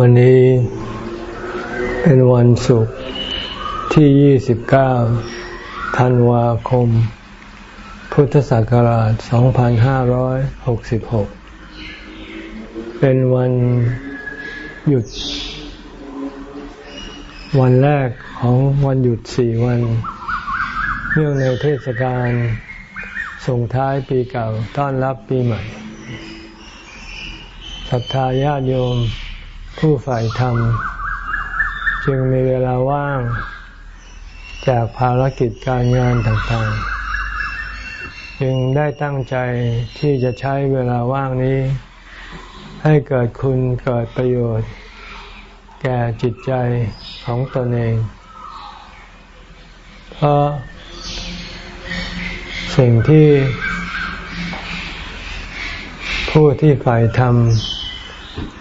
วันนี้เป็นวันศุกร์ที่ 29 ธันวาคม พุทธศักราช 2566 เป็นวันหยุด วันแรกของวันหยุดสี่วัน เนื่องในเทศกาลส่งท้ายปีเก่าต้อนรับปีใหม่ศรัทธาญาติโยม ผู้ฝ่ายธรรม จึงมีเวลาว่าง จากภารกิจการงานต่างๆ จึงได้ตั้งใจที่จะใช้เวลาว่างนี้ ให้เกิดคุณเกิดประโยชน์ แก่จิตใจของตนเอง เพราะสิ่งที่ผู้ที่ฝ่ายธรรม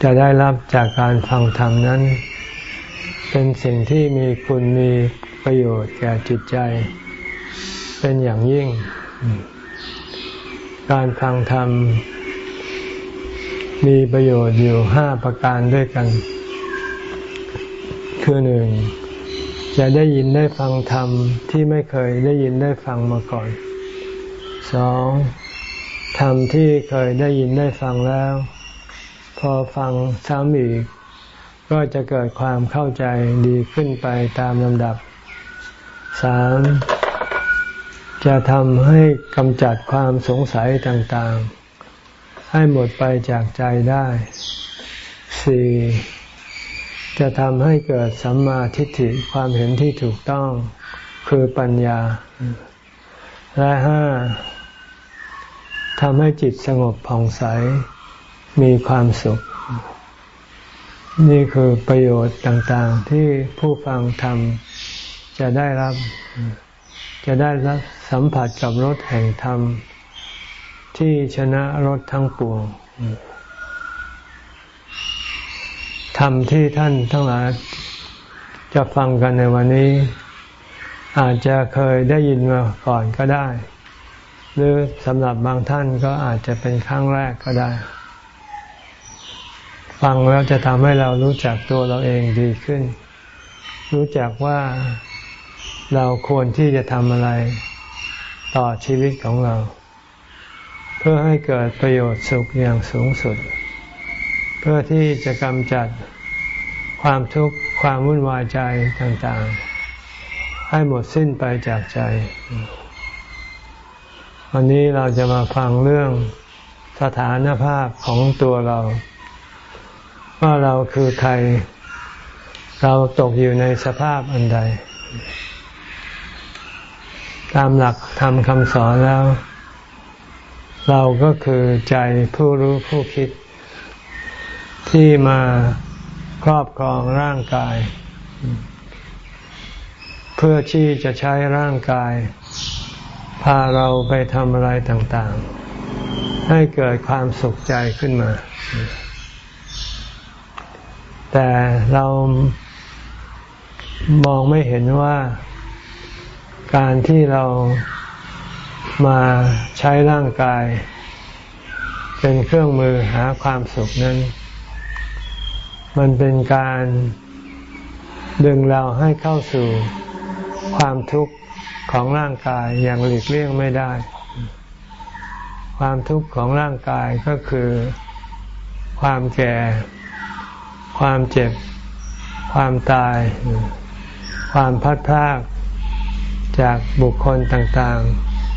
จะได้รับจากการฟังธรรมนั้น เป็นสิ่งที่มีคุณมีประโยชน์แก่จิตใจ เป็นอย่างยิ่ง การฟังธรรม มีประโยชน์อยู่ห้าประการด้วยกัน คือหนึ่งจะได้ยินได้ฟังธรรมที่ไม่เคยได้ยินได้ฟังมาก่อนสองธรรมที่เคยได้ยินได้ฟังแล้ว พอฟังซ้ำอีก ก็จะเกิดความเข้าใจดีขึ้นไปตามลำดับสามจะทำให้กำจัดความสงสัยต่างๆ ให้หมดไปจากใจได้สี่จะทำให้เกิดสัมมาทิฏฐิความเห็นที่ถูกต้องคือปัญญา และห้าทำให้จิตสงบผ่องใส มีความสุข นี่คือประโยชน์ต่างๆ ที่ผู้ฟังธรรมจะได้รับ จะได้รับสัมผัสกับรสแห่งธรรม ที่ชนะรสทั้งปวงธรรมที่ท่านทั้งหลายจะฟังกันในวันนี้ อาจจะเคยได้ยินมาก่อนก็ได้ หรือสำหรับบางท่านก็อาจจะเป็นครั้งแรกก็ได้ ฟังแล้วจะทำให้เรารู้จักตัวเราเองดีขึ้น รู้จักว่าเราควรที่จะทำอะไรต่อชีวิตของเรา เพื่อให้เกิดประโยชน์สุขอย่างสูงสุด เพื่อที่จะกำจัดความทุกข์ความวุ่นวายใจต่างๆ ให้หมดสิ้นไปจากใจ วันนี้เราจะมาฟังเรื่องสถานภาพของตัวเรา ว่าเราคือใคร เราตกอยู่ในสภาพอันใด ตามหลักธรรมคำสอนแล้ว เราก็คือใจผู้รู้ผู้คิด ที่มาครอบครองร่างกาย เพื่อที่จะใช้ร่างกาย พาเราไปทำอะไรต่างๆ ให้เกิดความสุขใจขึ้นมา แต่เรามองไม่เห็นว่าการที่เรามาใช้ร่างกาย เป็นเครื่องมือหาความสุขนั้น มันเป็นการดึงเราให้เข้าสู่ความทุกข์ของร่างกายอย่างหลีกเลี่ยงไม่ได้ ความทุกข์ของร่างกายก็คือความแก่ ความเจ็บ ความตาย ความพัดพลากจากบุคคลต่าง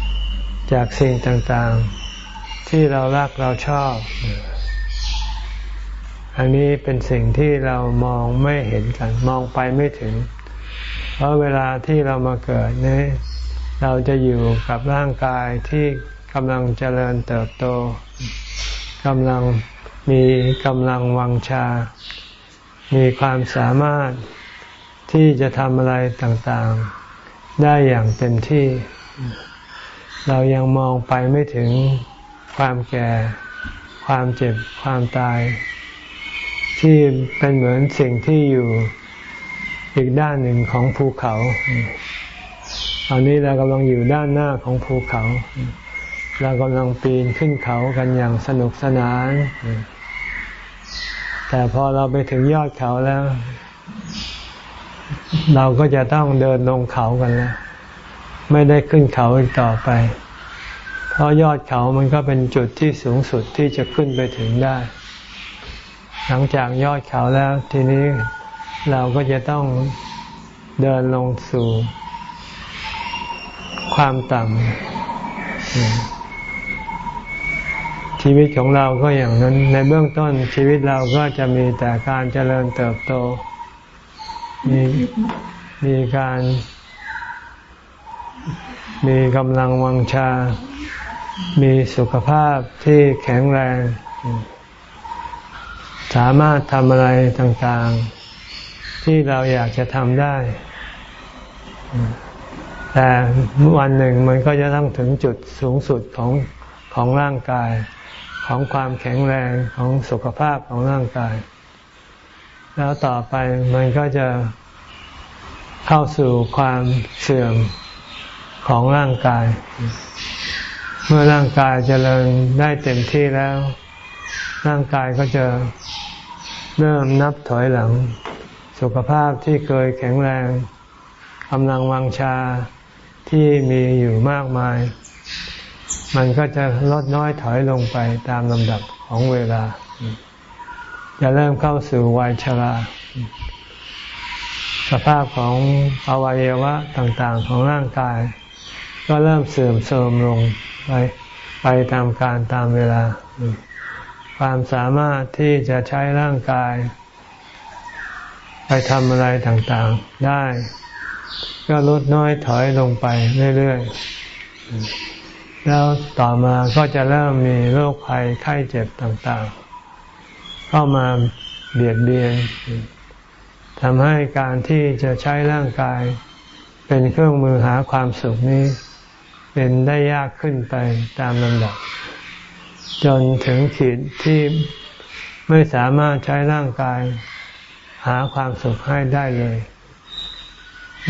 ๆ จากสิ่งต่างๆ ที่เรารักเราชอบ อันนี้เป็นสิ่งที่เรามองไม่เห็นกัน มองไปไม่ถึง เพราะเวลาที่เรามาเกิดนี้เราจะอยู่กับร่างกายที่กำลังเจริญเติบโตกำลังมีกำลังวังชา มีความสามารถที่จะทำอะไรต่างๆ ได้อย่างเต็มที่ เรายังมองไปไม่ถึงความแก่ ความเจ็บ ความตาย ที่เป็นเหมือนสิ่งที่อยู่อีกด้านหนึ่งของภูเขาตอนนี้เรากำลังอยู่ด้านหน้าของภูเขา เรากำลังปีนขึ้นเขากันอย่างสนุกสนาน แต่พอเราไปถึงยอดเขาแล้ว เราก็จะต้องเดินลงเขากันแล้ว ไม่ได้ขึ้นเขาอีกต่อไป เพราะยอดเขามันก็เป็นจุดที่สูงสุดที่จะขึ้นไปถึงได้ หลังจากยอดเขาแล้ว ทีนี้เราก็จะต้องเดินลงสู่ ความต่ำ ชีวิตของเราก็อย่างนั้น ในเบื้องต้นชีวิตเราก็จะมีแต่การเจริญเติบโต มีมีการ มีกำลังวังชา มีสุขภาพที่แข็งแรง สามารถทำอะไรต่างๆ ที่เราอยากจะทำได้ แต่วันหนึ่งมันก็จะต้องถึงจุดสูงสุดของของร่างกาย ของความแข็งแรงของสุขภาพของร่างกาย แล้วต่อไปมันก็จะเข้าสู่ความเสื่อมของร่างกาย เมื่อร่างกายจเจริญได้เต็มที่แล้ว ร่างกายก็จะเริ่มนับถอยหลัง สุขภาพที่เคยแข็งแรงกำลังวังชาที่มีอยู่มากมาย มันก็จะลดน้อยถอยลงไปตามลำดับของเวลา จะเริ่มเข้าสู่วัยชรา สภาพของอวัยวะต่างๆของร่างกาย ก็เริ่มเสื่อมโทรมลงไปไปตามการตามเวลา ความสามารถที่จะใช้ร่างกาย ไปทำอะไรต่างๆได้ ก็ลดน้อยถอยลงไปเรื่อยๆ แล้วต่อมาก็จะเริ่มมีโรคภัยไข้เจ็บต่างๆ เข้ามาเบียดเบียนทำให้การที่จะใช้ร่างกาย เป็นเครื่องมือหาความสุขนี้ เป็นได้ยากขึ้นไปตามลำดับ จนถึงขีดที่ไม่สามารถใช้ร่างกาย หาความสุขให้ได้เลย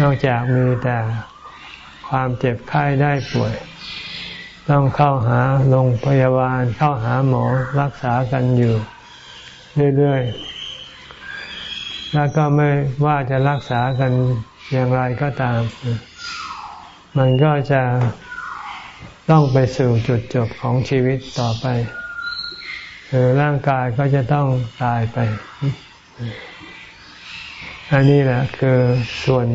นอกจากมีแต่ความเจ็บไข้ได้ป่วย ต้องเข้าหาโรงพยาบาลเข้าหาหมอรักษากันอยู่ เรื่อยๆ แล้วก็ไม่ว่าจะรักษากันอย่างไรก็ตาม มันก็จะต้องไปสู่จุดจบของชีวิตต่อไปคือร่างกายก็จะต้องตายไป อันนี้แหละคือส่วน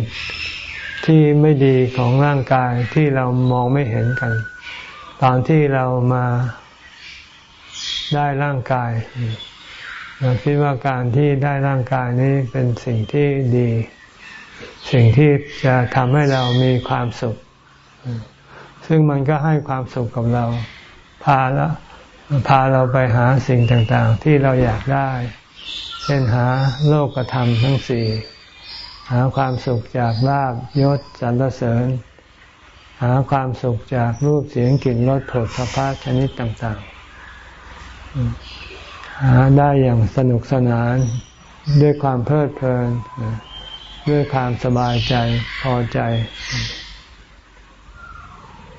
ที่ไม่ดีของร่างกายที่เรามองไม่เห็นกัน ตอนที่เรามาได้ร่างกาย เราคิดว่าการที่ได้ร่างกายนี้เป็นสิ่งที่ดี สิ่งที่จะทำให้เรามีความสุข ซึ่งมันก็ให้ความสุขกับเรา พาละพาเราไปหาสิ่งต่างๆ ที่เราอยากได้ เช่นหาโลกธรรมทั้งสี่ หาความสุขจากลาบยศสรรเสริญ หาความสุขจากรูปเสียงกลิ่นรสผลพภะชนิดต่างๆ หาได้อย่างสนุกสนานด้วยความเพลิดเพลิน ด้วยความสบายใจพอใจ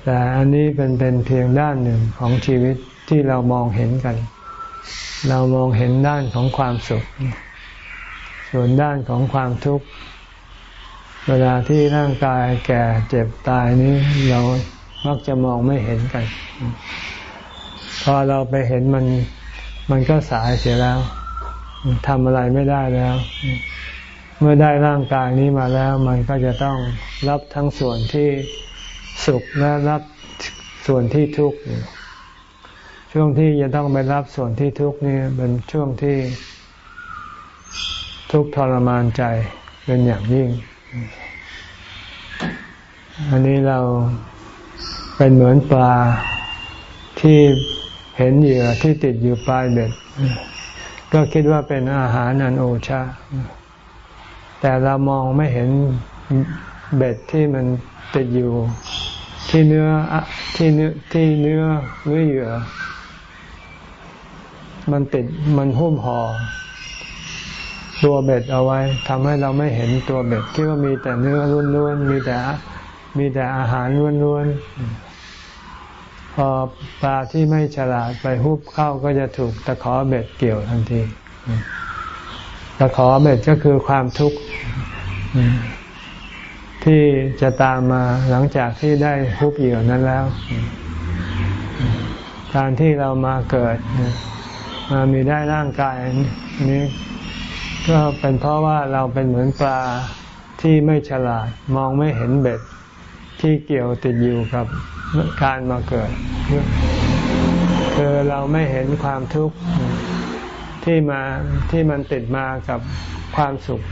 แต่อันนี้เป็นเป็นเพียงด้านหนึ่งของชีวิตที่เรามองเห็นกัน เรามองเห็นด้านของความสุข ส่วนด้านของความทุกข์ เวลาที่ร่างกายแก่เจ็บตายนี้เรามักจะมองไม่เห็นกัน พอเราไปเห็นมัน มันก็สายเสียแล้วทำอะไรไม่ได้แล้ว เมื่อได้ร่างกายนี้มาแล้ว มันก็จะต้องรับทั้งส่วนที่สุขและรับส่วนที่ทุกข์ช่วงที่จะต้องไปรับส่วนที่ทุกข์นี่เป็นช่วงที่ทุกข์ทรมานใจเป็นอย่างยิ่ง อันนี้เราเป็นเหมือนปลาที่เห็นเหยื่อที่ติดอยู่ปลายเบ็ด ก็คิดว่าเป็นอาหารอันโอชา แต่เรามองไม่เห็นเบ็ดที่มันติดอยู่ที่เนื้อที่เนื้อที่เนื้อหรือเหยื่อ มันติดมันหุ้มห่อ ตัวเบ็ดเอาไว้ทำให้เราไม่เห็นตัวเบ็ดคิดว่ามีแต่เนื้อล้วนๆมีแต่มีแต่อาหารล้วนๆพอปลาที่ไม่ฉลาดไปฮุบเข้าก็จะถูกตะขอเบ็ดเกี่ยวทันทีตะขอเบ็ดก็คือความทุกข์ที่จะตามมาหลังจากที่ได้ฮุบเหยื่อนั้นแล้วการที่เรามาเกิดมามีได้ร่างกายนี้ ก็เป็นเพราะว่าเราเป็นเหมือนปลาที่ไม่ฉลาดมองไม่เห็นเบ็ดที่เกี่ยวติดอยู่กับการมาเกิด คือเราไม่เห็นความทุกข์ที่มาที่มันติดมากับความสุข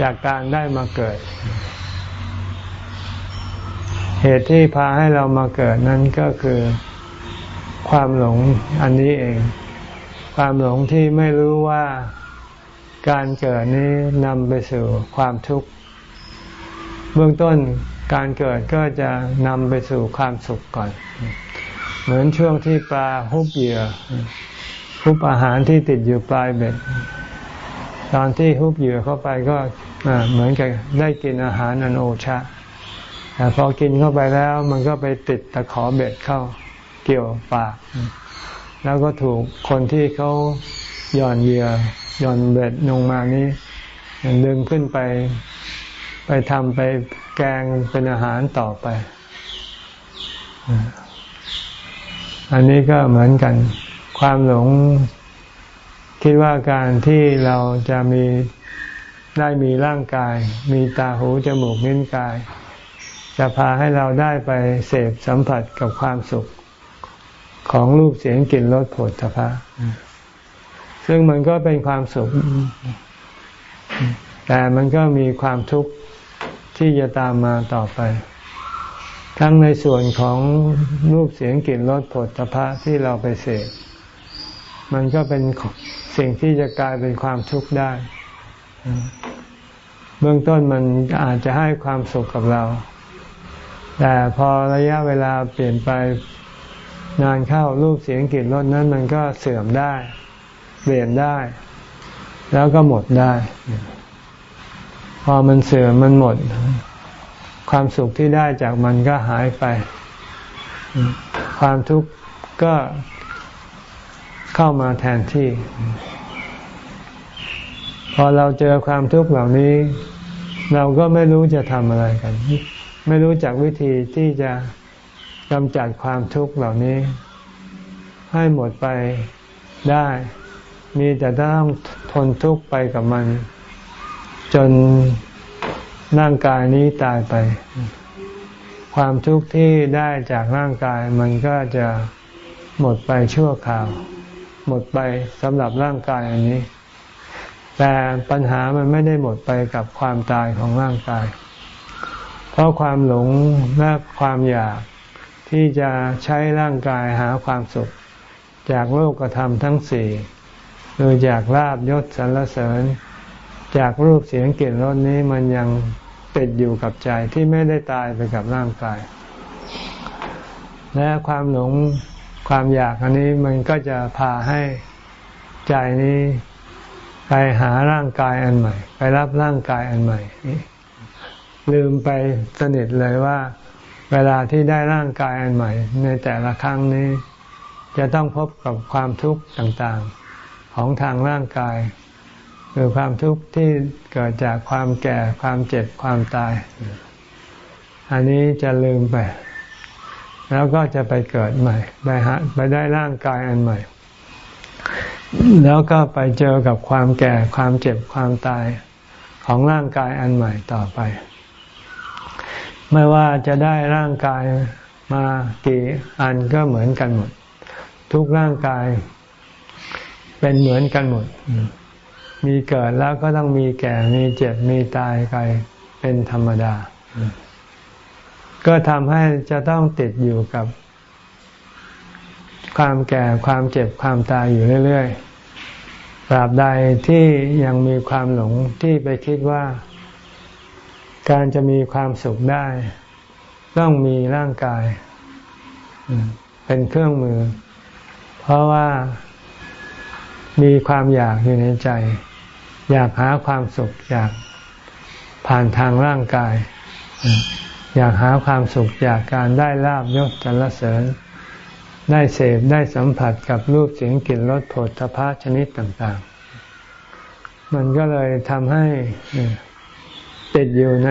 จากการได้มาเกิด เหตุที่พาให้เรามาเกิดนั้นก็คือความหลงอันนี้เอง ความหลงที่ไม่รู้ว่า การเกิดนี้นำไปสู่ความทุกข์ เบื้องต้นการเกิดก็จะนำไปสู่ความสุขก่อน เหมือนช่วงที่ปลาฮุบเหยื่อฮุบอาหารที่ติดอยู่ปลายเบ็ด ตอนที่ฮุบเหยื่อเข้าไปก็เหมือนกับได้กินอาหารอันโอชะแต่พอกินเข้าไปแล้วมันก็ไปติดตะขอเบ็ดเข้าเกี่ยวปาก แล้วก็ถูกคนที่เขาหย่อนเหยื่อ หย่อนเบ็ดลงมานี้ดึงขึ้นไป ไปทำไปแกงเป็นอาหารต่อไป อันนี้ก็เหมือนกัน ความหลงคิดว่าการที่เราจะมีได้มีร่างกาย มีตาหูจมูกนิ้นกาย จะพาให้เราได้ไปเสพสัมผัสกับความสุขของรูปเสียงกลิ่นรสผลตภะ ซึ่งมันก็เป็นความสุข แต่มันก็มีความทุกข์ที่จะตามมาต่อไป ทั้งในส่วนของรูปเสียงกลิ่นรสผลตภะที่เราไปเสพมันก็เป็นสิ่งที่จะกลายเป็นความทุกข์ได้ เบื้องต้นมันอาจจะให้ความสุขกับเรา แต่พอระยะเวลาเปลี่ยนไปนานเข้ารูปเสียงกลิ่นรสนั้นมันก็เสื่อมได้ เปลี่ยนได้ แล้วก็หมดได้ พอมันเสื่อมมันหมด ความสุขที่ได้จากมันก็หายไป ความทุกข์ก็เข้ามาแทนที่ พอเราเจอความทุกข์เหล่านี้ เราก็ไม่รู้จะทำอะไรกัน ไม่รู้จักวิธีที่จะกำจัดความทุกข์เหล่านี้ ให้หมดไปได้ มีแต่ต้องทนทุกข์ไปกับมัน จนร่างกายนี้ตายไป ความทุกข์ที่ได้จากร่างกายมันก็จะหมดไปชั่วคราว หมดไปสำหรับร่างกายอันนี้ แต่ปัญหามันไม่ได้หมดไปกับความตายของร่างกาย เพราะความหลงและความอยากที่จะใช้ร่างกายหาความสุข จากโลกธรรมทั้งสี่ โดยจากลาบยศสรรเสริญ จากรูปเสียงกลิ่นรสนี้มันยังติดอยู่กับใจที่ไม่ได้ตายไปกับร่างกาย และความหลงความอยากอันนี้มันก็จะพาให้ใจนี้ไปหาร่างกายอันใหม่ ไปรับร่างกายอันใหม่ ลืมไปสนิทเลยว่า เวลาที่ได้ร่างกายอันใหม่ ในแต่ละครั้งนี้ จะต้องพบกับความทุกข์ต่างๆ ของทางร่างกายคือความทุกข์ที่เกิดจากความแก่ความเจ็บความตาย อันนี้จะลืมไป แล้วก็จะไปเกิดใหม่ ไปหาไปได้ร่างกายอันใหม่ แล้วก็ไปเจอกับความแก่ความเจ็บความตายของร่างกายอันใหม่ต่อไป ไม่ว่าจะได้ร่างกายมากี่อันก็เหมือนกันหมด ทุกร่างกาย เป็นเหมือนกันหมด มีเกิดแล้วก็ต้องมีแก่ มีเจ็บ มีตายไปเป็นธรรมดา ก็ทำให้จะต้องติดอยู่กับ ความแก่ ความเจ็บ ความตายอยู่เรื่อยๆตราบใดที่ยังมีความหลงที่ไปคิดว่า การจะมีความสุขได้ ต้องมีร่างกาย เป็นเครื่องมือ เพราะว่า มีความอยากอยู่ในใจ อยากหาความสุขอยากผ่านทางร่างกาย อยากหาความสุขจากการได้ลาบยศจรเสริญ ได้เสพได้สัมผัสกับรูปเสียงกลิ่นรสผลทพะชนิดต่างๆ มันก็เลยทำให้ติดอยู่ใน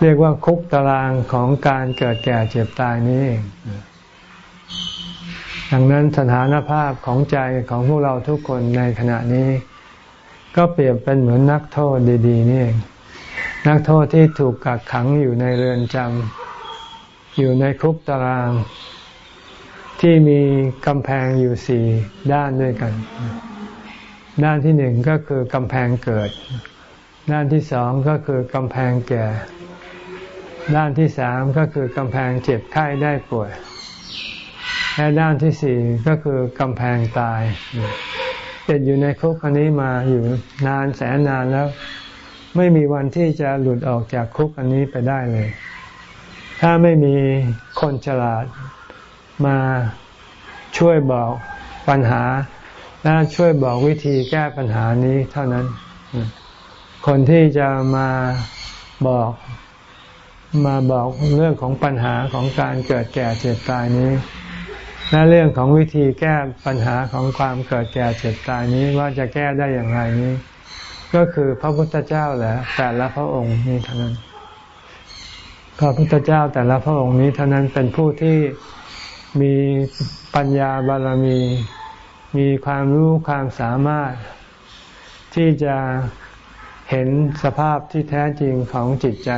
เรียกว่าคุกตารางของการเกิดแก่เจ็บตายนี้เอง ดังนั้นสถานภาพของใจของพวกเราทุกคนในขณะนี้ ก็เปรียบเป็นเหมือนนักโทษดีๆนี่เองนักโทษที่ถูกกักขังอยู่ในเรือนจำอยู่ในคุกตาราง ที่มีกำแพงอยู่สี่ด้านด้วยกัน ด้านที่หนึ่งก็คือกำแพงเกิด ด้านที่สองก็คือกำแพงแก่ ด้านที่สามก็คือกำแพงเจ็บไข้ได้ป่วย และด้านที่สี่ก็คือกำแพงตายติดอยู่ในคุกอันนี้มาอยู่นานแสนนานแล้ว ไม่มีวันที่จะหลุดออกจากคุกอันนี้ไปได้เลย ถ้าไม่มีคนฉลาดมาช่วยบอกปัญหา และช่วยบอกวิธีแก้ปัญหานี้เท่านั้น คนที่จะมาบอกมาบอกเรื่องของปัญหาของการเกิดแก่เจ็บตายนี้ และเรื่องของวิธีแก้ปัญหาของความเกิดแก่เจ็บตายนี้ว่าจะแก้ได้อย่างไรนี้ ก็คือพระพุทธเจ้าแหละแต่ละพระองค์นี้เท่านั้น พระพุทธเจ้าแต่ละพระองค์นี้เท่านั้นเป็นผู้ที่มีปัญญาบารมี มีความรู้ความสามารถ ที่จะเห็นสภาพที่แท้จริงของจิตใจ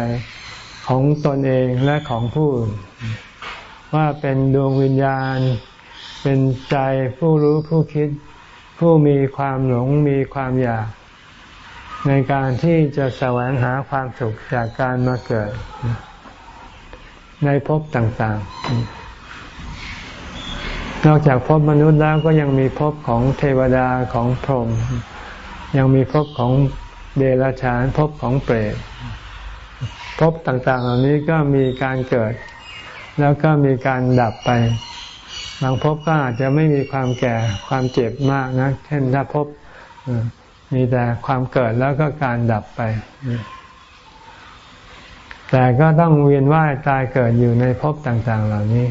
ของตนเองและของผู้อื่น ว่าเป็นดวงวิญญาณ เป็นใจผู้รู้ผู้คิด ผู้มีความหลงมีความอยาก ในการที่จะแสวงหาความสุขจากการมาเกิด ในภพต่างๆ นอกจากภพมนุษย์แล้วก็ยังมีภพของเทวดาของพรหมยังมีภพของเดรัจฉานภพของเปรตภพต่างๆ เหล่านี้ก็มีการเกิด แล้วก็มีการดับไป บางภพก็อาจจะไม่มีความแก่ความเจ็บมากนะ เช่นถ้าภพมีแต่ความเกิดแล้วก็การดับไป แต่ก็ต้องเวียนว่ายตายเกิดอยู่ในภพต่าง ๆ เหล่านี้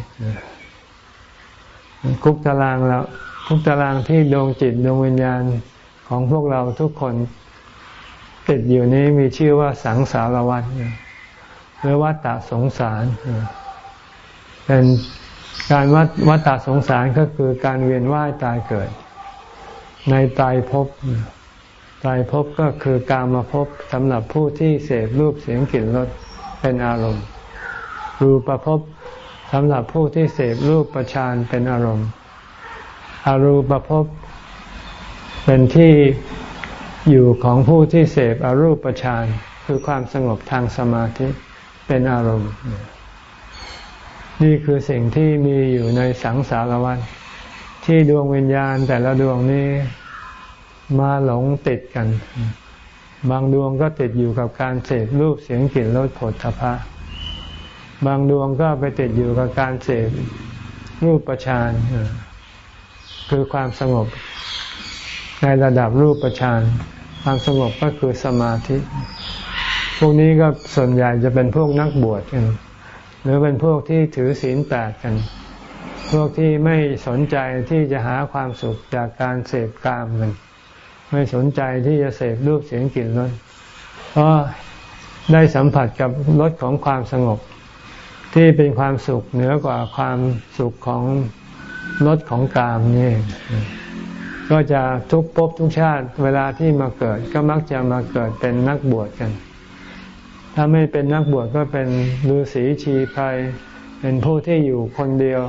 คุกตารางแล้วคุกตารางที่ดวงจิตดวงวิญญาณของพวกเราทุกคนติดอยู่นี้มีชื่อว่าสังสารวัฏหรือวัฏฏะสงสาร เป็นการวัดวัฏฏสงสารก็คือการเวียนว่ายตายเกิด ในตายภพตายภพก็คือการมาพบสำหรับผู้ที่เสพรูปเสียงกลิ่นรสเป็นอารมณ์ รูปภพสำหรับผู้ที่เสพรูปประชานเป็นอารมณ์อารูปภพเป็นที่อยู่ของผู้ที่เสพอรูปประชานคือความสงบทางสมาธิเป็นอารมณ์ นี่คือสิ่งที่มีอยู่ในสังสารวัฏที่ดวงวิญญาณแต่ละดวงนี้มาหลงติดกัน บางดวงก็ติดอยู่กับการเสพรูปเสียงกลิ่นรสผลทพะ บางดวงก็ไปติดอยู่กับการเสพรูปประชานคือความสงบในระดับรูปประชานความสงบก็คือสมาธิ พวกนี้ก็ส่วนใหญ่จะเป็นพวกนักบวชกัน หรือเป็นพวกที่ถือศีลแปดกัน พวกที่ไม่สนใจที่จะหาความสุขจากการเสพกามกันไม่สนใจที่จะเสพรูปเสียงกลิ่นรสเพราะได้สัมผัสกับรสของความสงบ ที่เป็นความสุขเหนือกว่าความสุขของรสของกามนี่ก็จะทุกภพทุกชาติเวลาที่มาเกิดก็มักจะมาเกิดเป็นนักบวชกัน ถ้าไม่เป็นนักบวชก็เป็นฤาษีชีภัยเป็นผู้ที่อยู่คนเดียว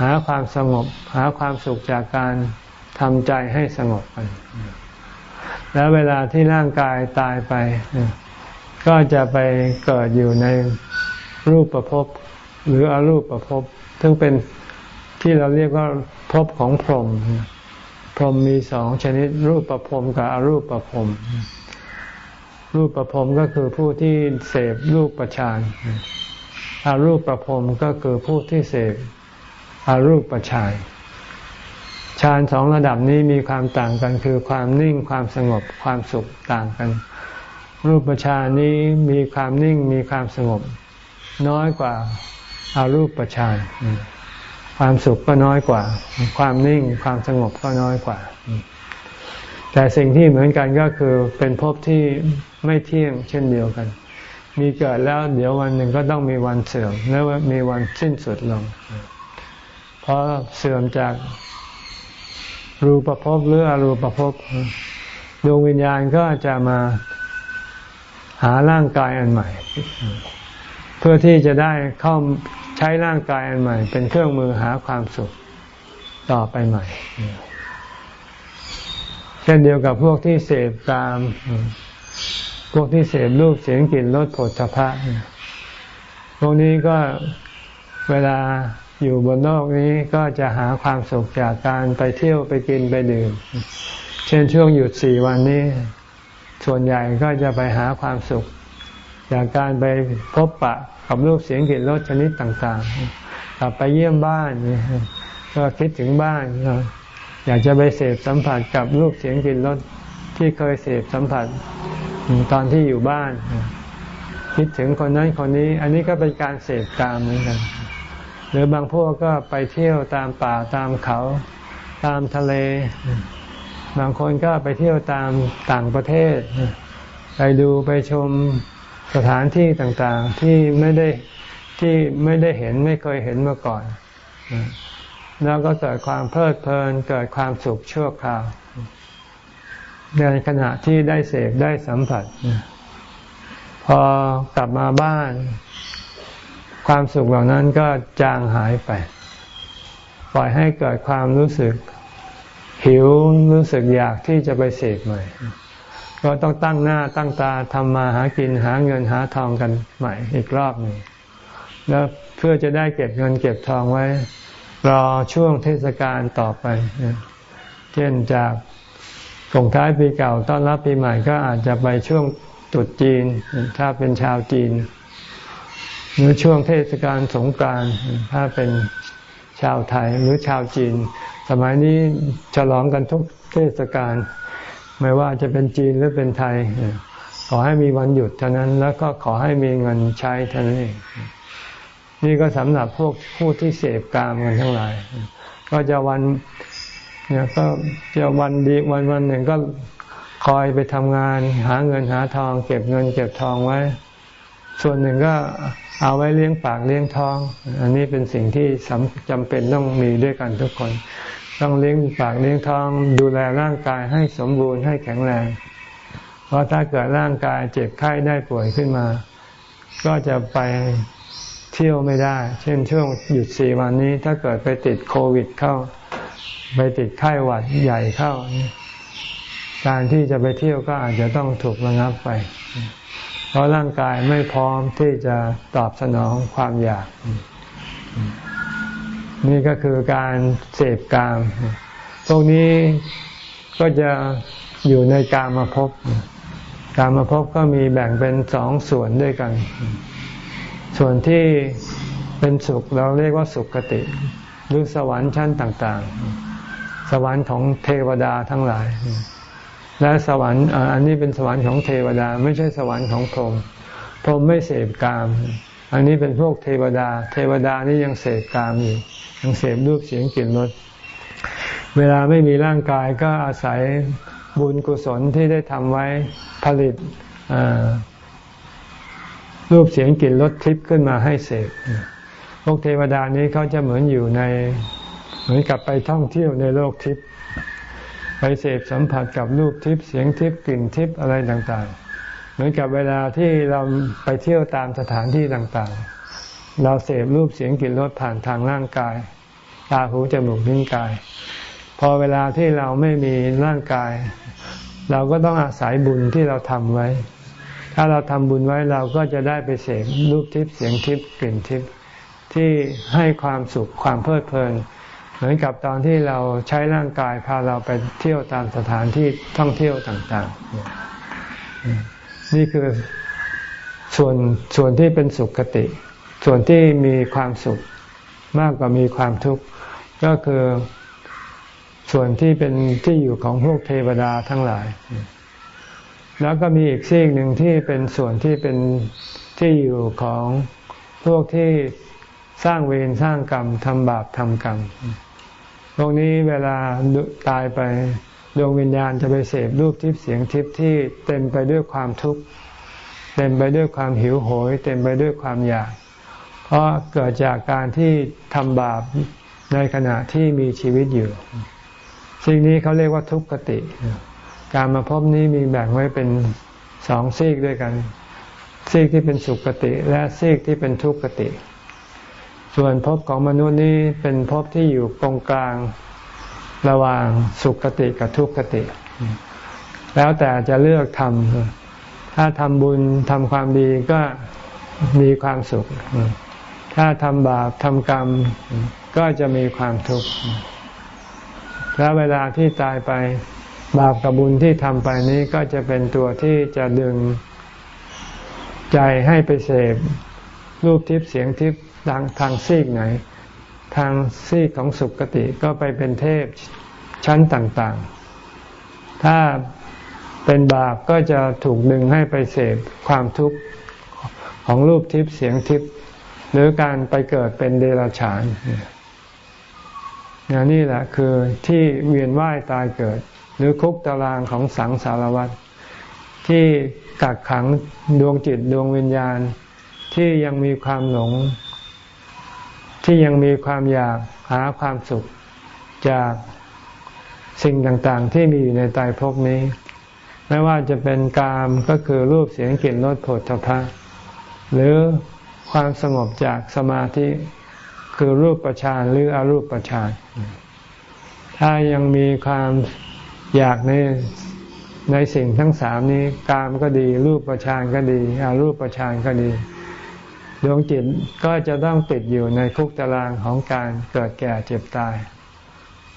หาความสงบ หาความสุขจากการทำใจให้สงบกันแล้วเวลาที่ร่างกายตายไป ก็จะไปเกิดอยู่ในรูปประพบหรืออรูปประพบซึ่งเป็นที่เราเรียกว่าภพของพรหมพรหมมีสองชนิดรูปประพรมกับอรูปประพรม รูปประพรมก็คือผู้ที่เสพรูปประชานอารูปประพรมก็คือผู้ที่เสพอารูปประชานฌานสองระดับนี้มีความต่างกันคือความนิ่งความสงบความสุขต่างกัน รูปประชานนี้มีความนิ่งมีความสงบ น้อยกว่าอารูปประชานความสุขก็น้อยกว่า ความนิ่งความสงบก็น้อยกว่า แต่สิ่งที่เหมือนกันก็คือเป็นภพที่ไม่เที่ยงเช่นเดียวกัน มีเกิดแล้วเดี๋ยววันหนึ่งก็ต้องมีวันเสื่อมแล้วมีวันสิ้นสุดลง เพราะเสื่อมจากรูปภพหรืออรูปภพดวงวิญญาณก็จะมาหาร่างกายอันใหม่ เพื่อที่จะได้เข้าใช้ร่างกายอันใหม่ เป็นเครื่องมือหาความสุขต่อไปใหม่ เช่นเดียวกับพวกที่เสพตาม พวกที่เสพรูปเสียงกลิ่นรสผลพะพวกนี้ก็เวลาอยู่บนโลกนี้ก็จะหาความสุขจากการไปเที่ยวไปกินไปดื่ม เช่นช่วงหยุดสี่วันนี้ ส่วนใหญ่ก็จะไปหาความสุข จากการไปพบปะกับรูปเสียงกลิ่นรสชนิดต่างๆกลับไปเยี่ยมบ้านก็คิดถึงบ้าน อยากจะไปเสพสัมผัสกับรูปเสียงกลิ่นรสที่เคยเสพสัมผัสตอนที่อยู่บ้าน คิดถึงคนนั้นคนนี้ อันนี้ก็เป็นการเสพกามเหมือนกัน หรือบางพวกก็ไปเที่ยวตามป่าตามเขา ตามทะเล บางคนก็ไปเที่ยวตามต่างประเทศ ไปดูไปชมสถานที่ต่างๆที่ไม่ได้ที่ไม่ได้เห็นไม่เคยเห็นมาก่อน แล้วก็เกิดความเพลิดเพลินเกิดความสุขชั่วคราวในขณะที่ได้เสพได้สัมผัส พอกลับมาบ้าน ความสุขเหล่านั้นก็จางหายไป ปล่อยให้เกิดความรู้สึก หิวรู้สึกอยากที่จะไปเสพใหม่ ก็ต้องตั้งหน้าตั้งตาทำมาหากินหาเงินหาทองกันใหม่อีกรอบหนึ่งแล้วเพื่อจะได้เก็บเงินเก็บทองไว้ รอช่วงเทศกาลต่อไป เช่นจากส่งท้ายปีเก่าต้อนรับปีใหม่ก็อาจจะไปช่วงตรุษจีน ถ้าเป็นชาวจีน หรือช่วงเทศกาลสงกรานต์ถ้าเป็นชาวไทยหรือชาวจีน สมัยนี้ฉลองกันทุกเทศกาลไม่ว่าจะเป็นจีนหรือเป็นไทย ขอให้มีวันหยุดเท่านั้น แล้วก็ขอให้มีเงินใช้เท่านั้นเอง นี่ก็สำหรับพวกผู้ที่เสพกามกันทั้งหลาย ก็จะวันเนี่ยก็จะวันดีวันวันหนึ่งก็คอยไปทำงาน หาเงินหาทอง เก็บเงินเก็บทองไว้ ส่วนหนึ่งก็เอาไว้เลี้ยงปากเลี้ยงท้อง อันนี้เป็นสิ่งที่จำเป็นต้องมีด้วยกันทุกคน ต้องเลี้ยงปากเลี้ยงท้อง ดูแลร่างกายให้สมบูรณ์ให้แข็งแรง เพราะถ้าเกิดร่างกายเจ็บไข้ได้ป่วยขึ้นมา ก็จะไป เที่ยวไม่ได้ เช่นช่วงหยุดสี่วันนี้ ถ้าเกิดไปติดโควิดเข้า ไปติดไข้หวัดใหญ่เข้า การที่จะไปเที่ยวก็อาจจะต้องถูกระงับไป เพราะร่างกายไม่พร้อมที่จะตอบสนองความอยาก นี่ก็คือการเสพกามพวกนี้ก็จะอยู่ในกามาพกามาพก็มีแบ่งเป็นสองส่วนด้วยกัน ส่วนที่เป็นสุขเราเรียกว่าสุขคติ หรือสวรรค์ชั้นต่าง ๆ สวรรค์ของเทวดาทั้งหลาย และสวรรค์อันนี้เป็นสวรรค์ของเทวดา ไม่ใช่สวรรค์ของพรหมพรหมไม่เสพกาม อันนี้เป็นพวกเทวดา เทวดานี่ยังเสพกามอยู่ยังเสพรูปเสียงกลิ่นรสเวลาไม่มีร่างกายก็อาศัยบุญกุศลที่ได้ทำไว้ผลิต รูปเสียงกลิ่นรสทิพย์ขึ้นมาให้เสพพวกเทวดานี้เขาจะเหมือนอยู่ในเหมือนกับไปท่องเที่ยวในโลกทิพย์ไปเสพสัมผัสกับรูปทิพย์เสียงทิพย์กลิ่นทิพย์อะไรต่างๆ เหมือนกับเวลาที่เราไปเที่ยวตามสถานที่ต่างๆ เราเสพรูปเสียงกลิ่นรสผ่านทางร่างกาย ตาหูจมูกลิ้นกาย พอเวลาที่เราไม่มีร่างกาย เราก็ต้องอาศัยบุญที่เราทำไว้ ถ้าเราทำบุญไว้เราก็จะได้ไปเสพรูปทิพย์เสียงทิพย์กลิ่นทิพย์ที่ให้ความสุขความเพลิดเพลิน เหมือนกับตอนที่เราใช้ร่างกายพาเราไปเที่ยวตามสถานที่ท่องเที่ยวต่างๆ นี่คือส่วนส่วนที่เป็นสุขคติ ส่วนที่มีความสุขมากกว่ามีความทุกข์ก็คือส่วนที่เป็นที่อยู่ของพวกเทวดาทั้งหลาย แล้วก็มีอีกซีกหนึ่งที่เป็นส่วนที่เป็นที่อยู่ของพวกที่สร้างเวรสร้างกรรมทำบาปทำกรรมพวกนี้เวลาตายไปดวงวิญญาณจะไปเสพรูปทิพย์เสียงทิพย์ที่เต็มไปด้วยความทุกข์เต็มไปด้วยความหิวโหย เต็มไปด้วยความอยาก เพราะเกิดจากการที่ทำบาปในขณะที่มีชีวิตอยู่ สิ่งนี้เขาเรียกว่าทุกขติ การมาพบนี้มีแบ่งไว้เป็นสองซีกด้วยกัน ซีกที่เป็นสุขติ และซีกที่เป็นทุกขติ ส่วนภพของมนุษย์นี้เป็นภพที่อยู่ตรงกลางระหว่างสุขติกับทุกขติ แล้วแต่จะเลือกทำถ้าทำบุญทำความดีก็มีความสุข ถ้าทำบาปทำกรรมก็จะมีความทุกข์ แล้วเวลาที่ตายไป บาปกับบุญที่ทำไปนี้ก็จะเป็นตัวที่จะดึงใจให้ไปเสพรูปทิพย์เสียงทิพย์ทางทางซีกไหน ทางซีกของสุขติก็ไปเป็นเทพชั้นต่างๆ ถ้าเป็นบาปก็จะถูกดึงให้ไปเสพความทุกข์ของรูปทิพย์เสียงทิพย์หรือการไปเกิดเป็นเดรัจฉานนี่แหละคือที่เวียนว่ายตายเกิด หรือคุกตารางของสังสารวัฏที่กักขังดวงจิตดวงวิญญาณ ที่ยังมีความหลง ที่ยังมีความอยากหาความสุขจากสิ่งต่างๆ ที่มีอยู่ในตายภพนี้ ไม่ว่าจะเป็นกามก็คือรูปเสียงกลิ่นรสผลทพะหรือความสงบจากสมาธิคือรูปประชานหรืออรูปประชานถ้ายังมีความ อยากในในสิ่งทั้งสามนี้ กามก็ดี รูปประชานก็ดีอารูปประชานก็ดี ดวงจิตก็จะต้องติดอยู่ในคุกตารางของการเกิดแก่เจ็บตาย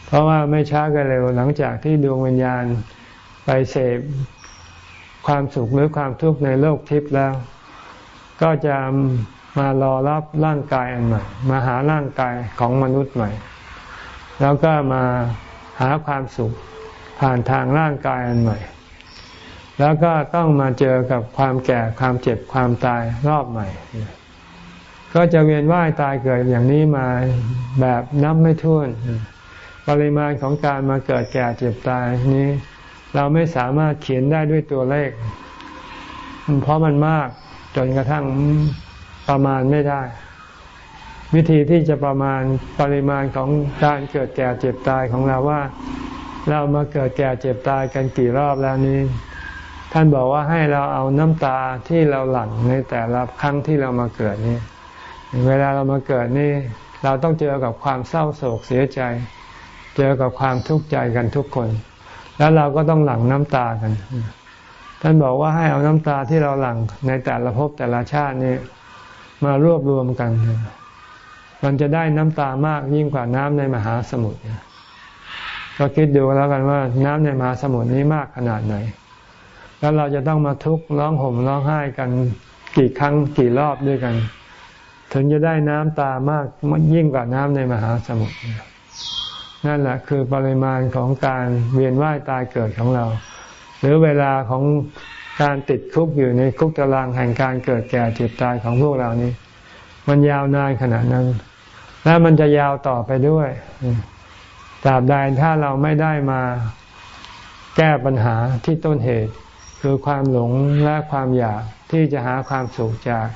เพราะว่าไม่ช้าก็เร็วหลังจากที่ดวงวิญญาณไปเสพความสุขหรือความทุกข์ในโลกทิพย์แล้ว ก็จะมารอรับร่างกายอันใหม่มาหาร่างกายของมนุษย์ใหม่ แล้วก็มาหาความสุข ผ่านทางร่างกายอันใหม่ แล้วก็ต้องมาเจอกับความแก่ความเจ็บความตายรอบใหม่ ก็จะเวียนว่ายตายเกิดอย่างนี้มาแบบนับไม่ถ้วน ปริมาณของการมาเกิดแก่เจ็บตายนี้ เราไม่สามารถเขียนได้ด้วยตัวเลข เพราะมันมากจนกระทั่งประมาณไม่ได้ วิธีที่จะประมาณปริมาณของการเกิดแก่เจ็บตายของเราว่า เรามาเกิดแก่เจ็บตายกันกี่รอบแล้วนี้ ท่านบอกว่าให้เราเอาน้ำตาที่เราหลั่งในแต่ละครั้งที่เรามาเกิดนี้ เวลาเรามาเกิดนี่ เราต้องเจอกับความเศร้าโศกเสียใจ เจอกับความทุกข์ใจกันทุกคน แล้วเราก็ต้องหลั่งน้ำตากัน ท่านบอกว่าให้เอาน้ำตาที่เราหลั่งในแต่ละภพแต่ละชาตินี่มารวบรวมกัน มันจะได้น้ำตามากยิ่งกว่าน้ำในมหาสมุทร ก็คิดดูแล้วกันว่าน้ำในมหาสมุทรนี้มากขนาดไหน แล้วเราจะต้องมาทุกข์ร้องห่มร้องไห้กันกี่ครั้งกี่รอบด้วยกัน ถึงจะได้น้ำตามากยิ่งกว่าน้ำในมหาสมุทรนั่นแหละคือปริมาณของการเวียนว่ายตายเกิดของเรา หรือเวลาของการติดคุกอยู่ในคุกตารางแห่งการเกิดแก่เจ็บตายของพวกเรานี้ มันยาวนานขนาดนั้น และมันจะยาวต่อไปด้วย ตราบใดถ้าเราไม่ได้มาแก้ปัญหาที่ต้นเหตุ คือความหลงและความอยากที่จะหาความสุขจาก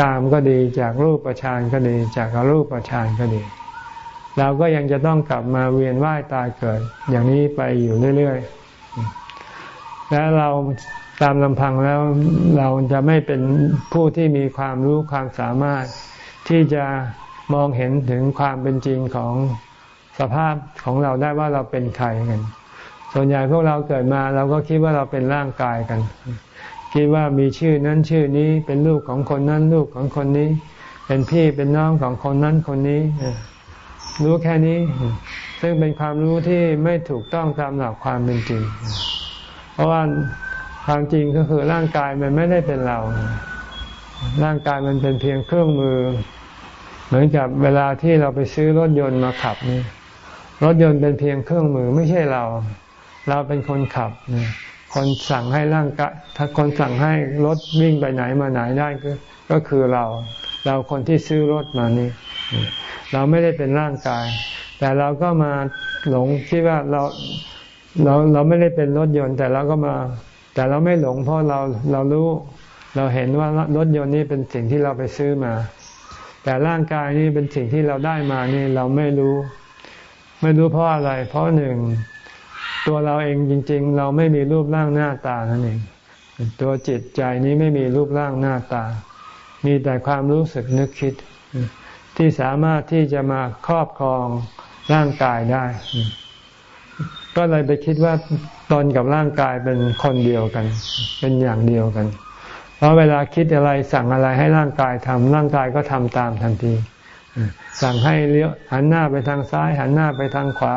กามก็ดีจากรูปประชานก็ดี จากอรูปประชานก็ดี เราก็ยังจะต้องกลับมาเวียนว่ายตายเกิด อย่างนี้ไปอยู่เรื่อยๆ และเราตามลำพังแล้วเราจะไม่เป็นผู้ที่มีความรู้ความสามารถที่จะมองเห็นถึงความเป็นจริงของ สภาพของเราได้ว่าเราเป็นใครกัน ส่วนใหญ่พวกเราเกิดมาเราก็คิดว่าเราเป็นร่างกายกัน คิดว่ามีชื่อนั้นชื่อนี้เป็นลูกของคนนั้นลูกของคนนี้ เป็นพี่เป็นน้องของคนนั้นคนนี้รู้แค่นี้ ซึ่งเป็นความรู้ที่ไม่ถูกต้องตามหลักความเป็นจริง เพราะว่าความจริงก็คือร่างกายมันไม่ได้เป็นเรา ร่างกายมันเป็นเพียงเครื่องมือ เหมือนกับเวลาที่เราไปซื้อรถยนต์มาขับนี่ รถยนต์เป็นเพียงเครื่องมือไม่ใช่เรา เราเป็นคนขับ คนสั่งให้ร่างกายถ้าคนสั่งให้รถวิ่งไปไหนมาไหนได้ก็ก็คือเรา เราคนที่ซื้อรถมานี่เราไม่ได้เป็นร่างกาย แต่เราก็มาหลงคิดว่าเราเราเราไม่ได้เป็นรถยนต์ แต่เราก็มา แต่เราไม่หลง เพราะเราเรารู้เราเห็นว่ารถยนต์นี้เป็นสิ่งที่เราไปซื้อมา แต่ร่างกายนี้เป็นสิ่งที่เราได้มานี่เราไม่รู้ ไม่รู้เพราะอะไร เพราะหนึ่งตัวเราเองจริง ๆ เราไม่มีรูปร่างหน้าตานั่นเอง ตัวจิตใจนี้ไม่มีรูปร่างหน้าตา มีแต่ความรู้สึกนึกคิด ที่สามารถที่จะมาครอบครองร่างกายได้ ก็เลยไปคิดว่าตนกับร่างกายเป็นคนเดียวกัน เป็นอย่างเดียวกัน เพราะเวลาคิดอะไรสั่งอะไรให้ร่างกายทำร่างกายก็ทำตามทันที สั่งให้เลี้ยวหันหน้าไปทางซ้าย หันหน้าไปทางขวา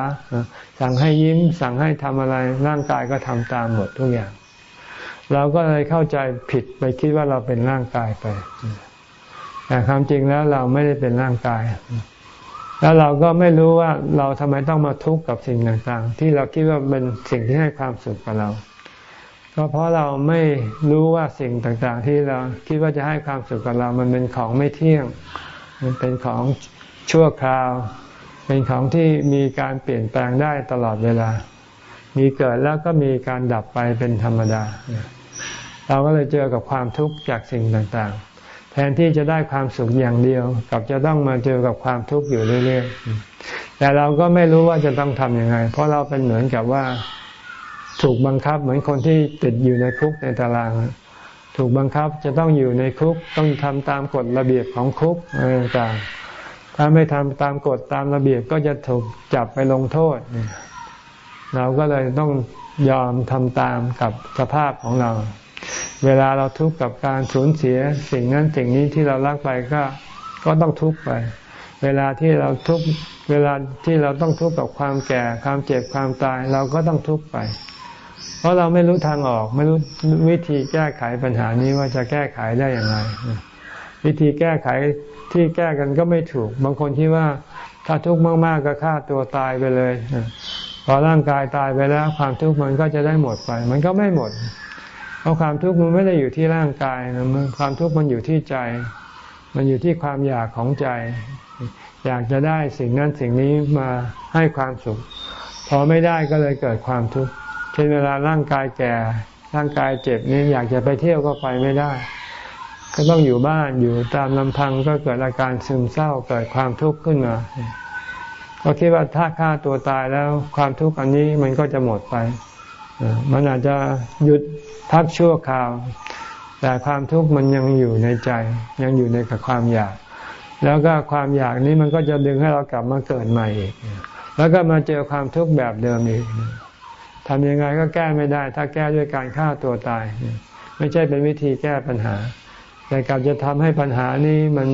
สั่งให้ยิ้ม สั่งให้ทำอะไรร่างกายก็ทำตามหมดทุกอย่าง เราก็เลยเข้าใจผิดไปคิดว่าเราเป็นร่างกายไป แต่ความจริงแล้วเราไม่ได้เป็นร่างกาย แล้วเราก็ไม่รู้ว่าเราทำไมต้องมาทุกข์กับสิ่งต่างๆ ที่เราคิดว่าเป็นสิ่งที่ให้ความสุขกับเราก็เพราะเราไม่รู้ว่าสิ่งต่างๆ ที่เราคิดว่าจะให้ความสุขกับเรา มันเป็นของไม่เที่ยง มันเป็นของชั่วคราว เป็นของที่มีการเปลี่ยนแปลงได้ตลอดเวลา มีเกิดแล้วก็มีการดับไปเป็นธรรมดา เราก็เลยเจอกับความทุกข์จากสิ่งต่างๆ แทนที่จะได้ความสุขอย่างเดียว กับจะต้องมาเจอกับความทุกข์อยู่เรื่อยๆ แต่เราก็ไม่รู้ว่าจะต้องทำยังไง เพราะเราเป็นเหมือนกับว่าถูกบังคับเหมือนคนที่ติดอยู่ในคุกในตาราง ถูกบังคับจะต้องอยู่ในคุกต้องทำตามกฎระเบียบของคุกอะไรต่างถ้าไม่ทำตามกฎตามระเบียบก็จะถูกจับไปลงโทษ เราก็เลยต้องยอมทำตามกับสภาพของเรา เวลาเราทุกข์กับการสูญเสียสิ่งนั้นสิ่งนี้ที่เรารักไปก็ก็ต้องทุกข์ไป เวลาที่เราทุกข์เวลาที่เราต้องทุกข์กับความแก่ ความเจ็บความตาย เราก็ต้องทุกข์ไป เพราะเราไม่รู้ทางออก ไม่รู้วิธีแก้ไขปัญหานี้ว่าจะแก้ไขได้อย่างไร วิธีแก้ไขที่แก้กันก็ไม่ถูก บางคนคิดว่าถ้าทุกข์มากๆก็ฆ่าตัวตายไปเลยพอร่างกายตายไปแล้ว ความทุกข์มันก็จะได้หมดไป มันก็ไม่หมด เพราะความทุกข์มันไม่ได้อยู่ที่ร่างกายนความทุกข์มันอยู่ที่ใจ มันอยู่ที่ความอยากของใจ อยากจะได้สิ่งนั้นสิ่งนี้มาให้ความสุข พอไม่ได้ก็เลยเกิดความทุกข์ ช่นเวลาร่างกายแก่ ร่างกายเจ็บนี่อยากจะไปเที่ยวก็ไปไม่ได้ ก็ต้องอยู่บ้านอยู่ตามลำพังก็เกิดอาการซึมเศร้าเกิดความทุกข์ขึ้นมาก็คิดว่าถ้าฆ่าตัวตายแล้วความทุกข์อันนี้มันก็จะหมดไป มันอาจจะหยุดพักชั่วคราว แต่ความทุกข์มันยังอยู่ในใจ ยังอยู่ในกับความอยาก แล้วก็ความอยากนี้มันก็จะดึงให้เรากลับมาเกิดใหม่อีก แล้วก็มาเจอความทุกข์แบบเดิมอีก ทำยังไงก็แก้ไม่ได้ ถ้าแก้ด้วยการฆ่าตัวตาย ไม่ใช่เป็นวิธีแก้ปัญหา แต่กลับจะทำให้ปัญหานี้มัน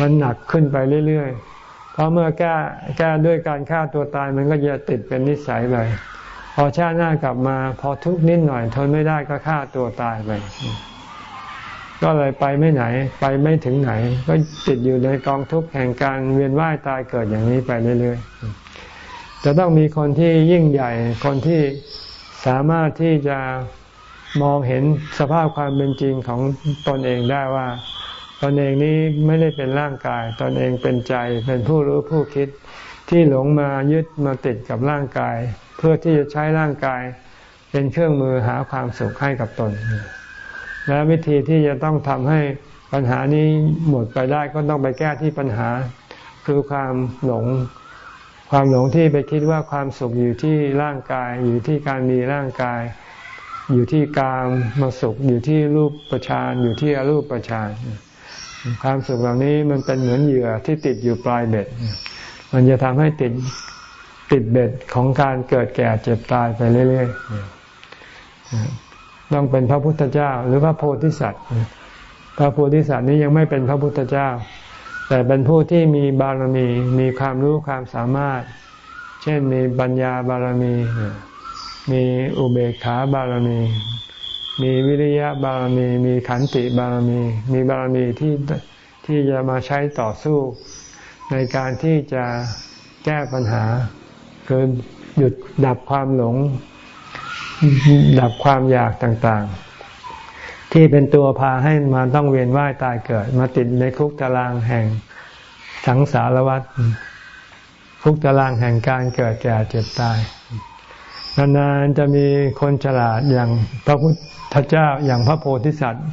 มันหนักขึ้นไปเรื่อยๆ เพราะเมื่อแก้แก้ด้วยการฆ่าตัวตายมันก็จะติดเป็นนิสัยไปพอชาติหน้ากลับมา พอทุกนิดหน่อยทนไม่ได้ก็ฆ่าตัวตายไปก็เลยไปไม่ไหน ไปไม่ถึงไหน ก็ติดอยู่ในกองทุกข์แห่งการเวียนว่ายตายเกิดอย่างนี้ไปเรื่อยๆ จะต้องมีคนที่ยิ่งใหญ่ คนที่สามารถที่จะมองเห็นสภาพความเป็นจริงของตนเองได้ว่า ตนเองนี้ไม่ได้เป็นร่างกาย ตนเองเป็นใจเป็นผู้รู้ผู้คิดที่หลงมายึดมาติดกับร่างกาย เพื่อที่จะใช้ร่างกาย เป็นเครื่องมือหาความสุขให้กับตน และวิธีที่จะต้องทำให้ปัญหานี้หมดไปได้ก็ต้องไปแก้ที่ปัญหา คือความหลง ความหลงที่ไปคิดว่าความสุขอยู่ที่ร่างกาย อยู่ที่การมีร่างกาย อยู่ที่การมาสุขอยู่ที่รูปประชานอยู่ที่อรูปประชานความสุขเหล่านี้มันเป็นเหมือนเหยื่อที่ติดอยู่ปลายเบ็ด มันจะทำให้ติดติดเบ็ดของการเกิดแก่เจ็บตายไปเรื่อยๆต้องเป็นพระพุทธเจ้า หรือพระโพธิสัตว์ พระโพธิสัตว์นี้ยังไม่เป็นพระพุทธเจ้า แต่เป็นผู้ที่มีบารมี มีความรู้ความสามารถ เช่นมีปัญญาบารมี มีอุเบกขาบารมี มีวิริยะบารมี มีขันติบารมี มีบารมีที่ที่จะมาใช้ต่อสู้ ในการที่จะแก้ปัญหา คือหยุดดับความหลง ดับความอยากต่างๆ ที่เป็นตัวพาให้มาต้องเวียนว่ายตายเกิด มาติดในคุกตารางแห่งสังสารวัฏคุกตารางแห่งการเกิดแก่เจ็บตายนานๆจะมีคนฉลาดอย่างพระพุทธเจ้าอย่างพระโพธิสัตว์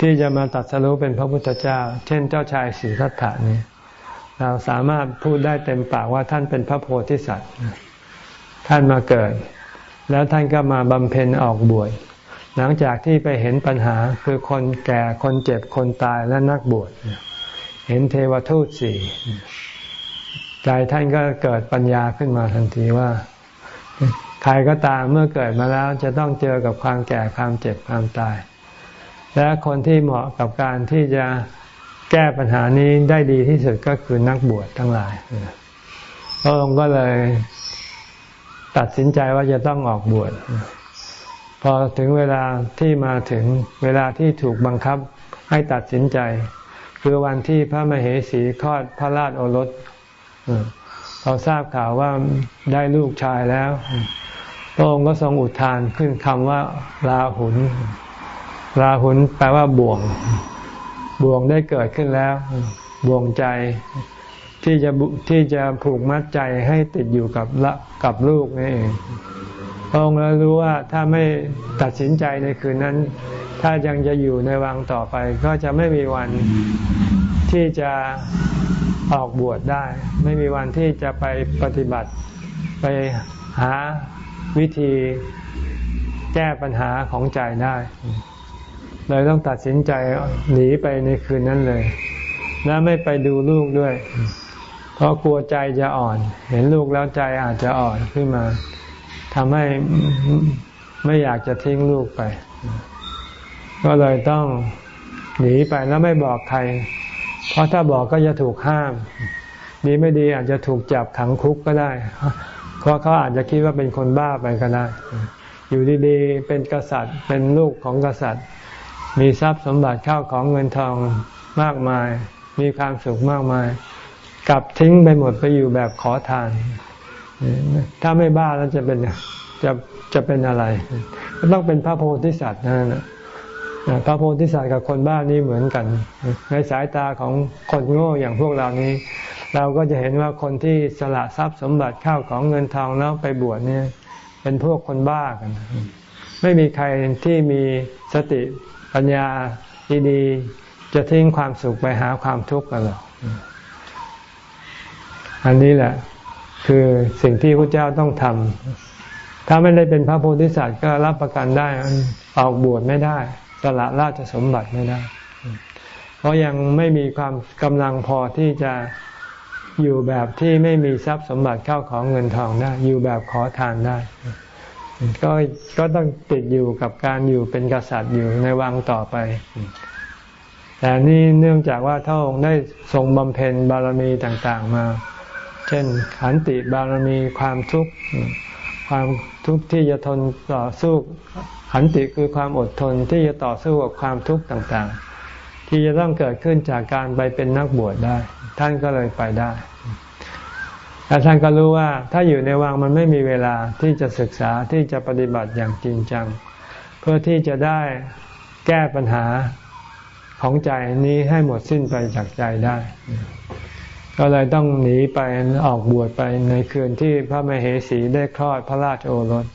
ที่จะมาตัดสรู้เป็นพระพุทธเจ้า เช่นเจ้าชายสีทัตถานี่เราสามารถพูดได้เต็มปากว่าท่านเป็นพระโพธิสัตว์ ท่านมาเกิด แล้วท่านก็มาบำเพ็ญออกบวช หลังจากที่ไปเห็นปัญหาคือคนแก่คนเจ็บคนตายและนักบวชเห็นเทวทูตสี่ใจท่านก็เกิดปัญญาขึ้นมาทันทีว่า ใครก็ตามเมื่อเกิดมาแล้วจะต้องเจอกับความแก่ความเจ็บความตาย และคนที่เหมาะกับการที่จะแก้ปัญหานี้ได้ดีที่สุดก็คือนักบวชทั้งหลายพระองค์ก็เลยตัดสินใจว่าจะต้องออกบวช พอถึงเวลาที่มาถึงเวลาที่ถูกบังคับให้ตัดสินใจ คือวันที่พระมเหสีคลอดพระราชโอรสพอทราบข่าวว่าได้ลูกชายแล้วพระองค์ก็ทรงอุทานขึ้นคำว่าลาหุนลาหุนแปลว่าบ่วง บ่วงได้เกิดขึ้นแล้ว บ่วงใจ ที่จะที่จะผูกมัดใจให้ติดอยู่กับละกับลูกนี่เอง พระองค์รู้ว่าถ้าไม่ตัดสินใจในคืนนั้น ถ้ายังจะอยู่ในวังต่อไป ก็จะไม่มีวันที่จะออกบวชได้ ไม่มีวันที่จะไปปฏิบัติไปหาวิธีแก้ปัญหาของใจได้เลยต้องตัดสินใจหนีไปในคืนนั้นเลย และไม่ไปดูลูกด้วย เพราะกลัวใจจะอ่อน เห็นลูกแล้วใจอาจจะอ่อนขึ้นมา ทำให้ไม่อยากจะทิ้งลูกไป ก็เลยต้องหนีไปแล้วไม่บอกใคร เพราะถ้าบอกก็จะถูกห้าม ดีไม่ดีอาจจะถูกจับขังคุกก็ได้ เพราะเขาอาจจะคิดว่าเป็นคนบ้าไปก็ได้ อยู่ดีๆ เป็นกษัตริย์ เป็นลูกของกษัตริย์ มีทรัพย์สมบัติข้าวของเงินทองมากมาย มีความสุขมากมาย กลับทิ้งไปหมดไปอยู่แบบขอทาน ถ้าไม่บ้าแล้วจะเป็นจะจะเป็นอะไรต้องเป็นพระโพธิสัตว์นั่นนะพระโพธิสัตว์กับคนบ้านี้เหมือนกัน ในสายตาของคนโง่อย่างพวกเรานี้ เราก็จะเห็นว่าคนที่สละทรัพย์สมบัติข้าวของเงินทองแล้วไปบวชเนี่ย เป็นพวกคนบ้ากัน ไม่มีใครที่มีสติปัญญาดีๆจะทิ้งความสุขไปหาความทุกข์กันหรอกอันนี้แหละ คือสิ่งที่พระเจ้าต้องทำถ้าไม่ได้เป็นพระโพธิสัตว์ก็รับประกันได้ออกบวชไม่ได้สละราชสมบัติไม่ได้ เพราะยังไม่มีความกำลังพอที่จะอยู่แบบที่ไม่มีทรัพย์สมบัติเข้าของเงินทองได้ อยู่แบบขอทานได้ ก็ก็ต้องติดอยู่กับการอยู่เป็นกษัตริย์อยู่ในวังต่อไป แต่นี่เนื่องจากว่าท่านได้ทรงบำเพ็ญบารมีต่าง ๆ มา เช่นขันติบารมีความทุกข์ความทุกข์ที่จะทนต่อสู้ขันติคือความอดทนที่จะต่อสู้กับความทุกข์ต่างๆ ที่จะต้องเกิดขึ้นจากการไปเป็นนักบวชได้ ท่านก็เลยไปได้แต่ท่านก็รู้ว่าถ้าอยู่ในวังมันไม่มีเวลาที่จะศึกษาที่จะปฏิบัติอย่างจริงจัง เพื่อที่จะได้แก้ปัญหาของใจนี้ให้หมดสิ้นไปจากใจได้ ก็เลยต้องหนีไปออกบวชไปในคืนที่พระมเหสีได้คลอดพระราชโอรส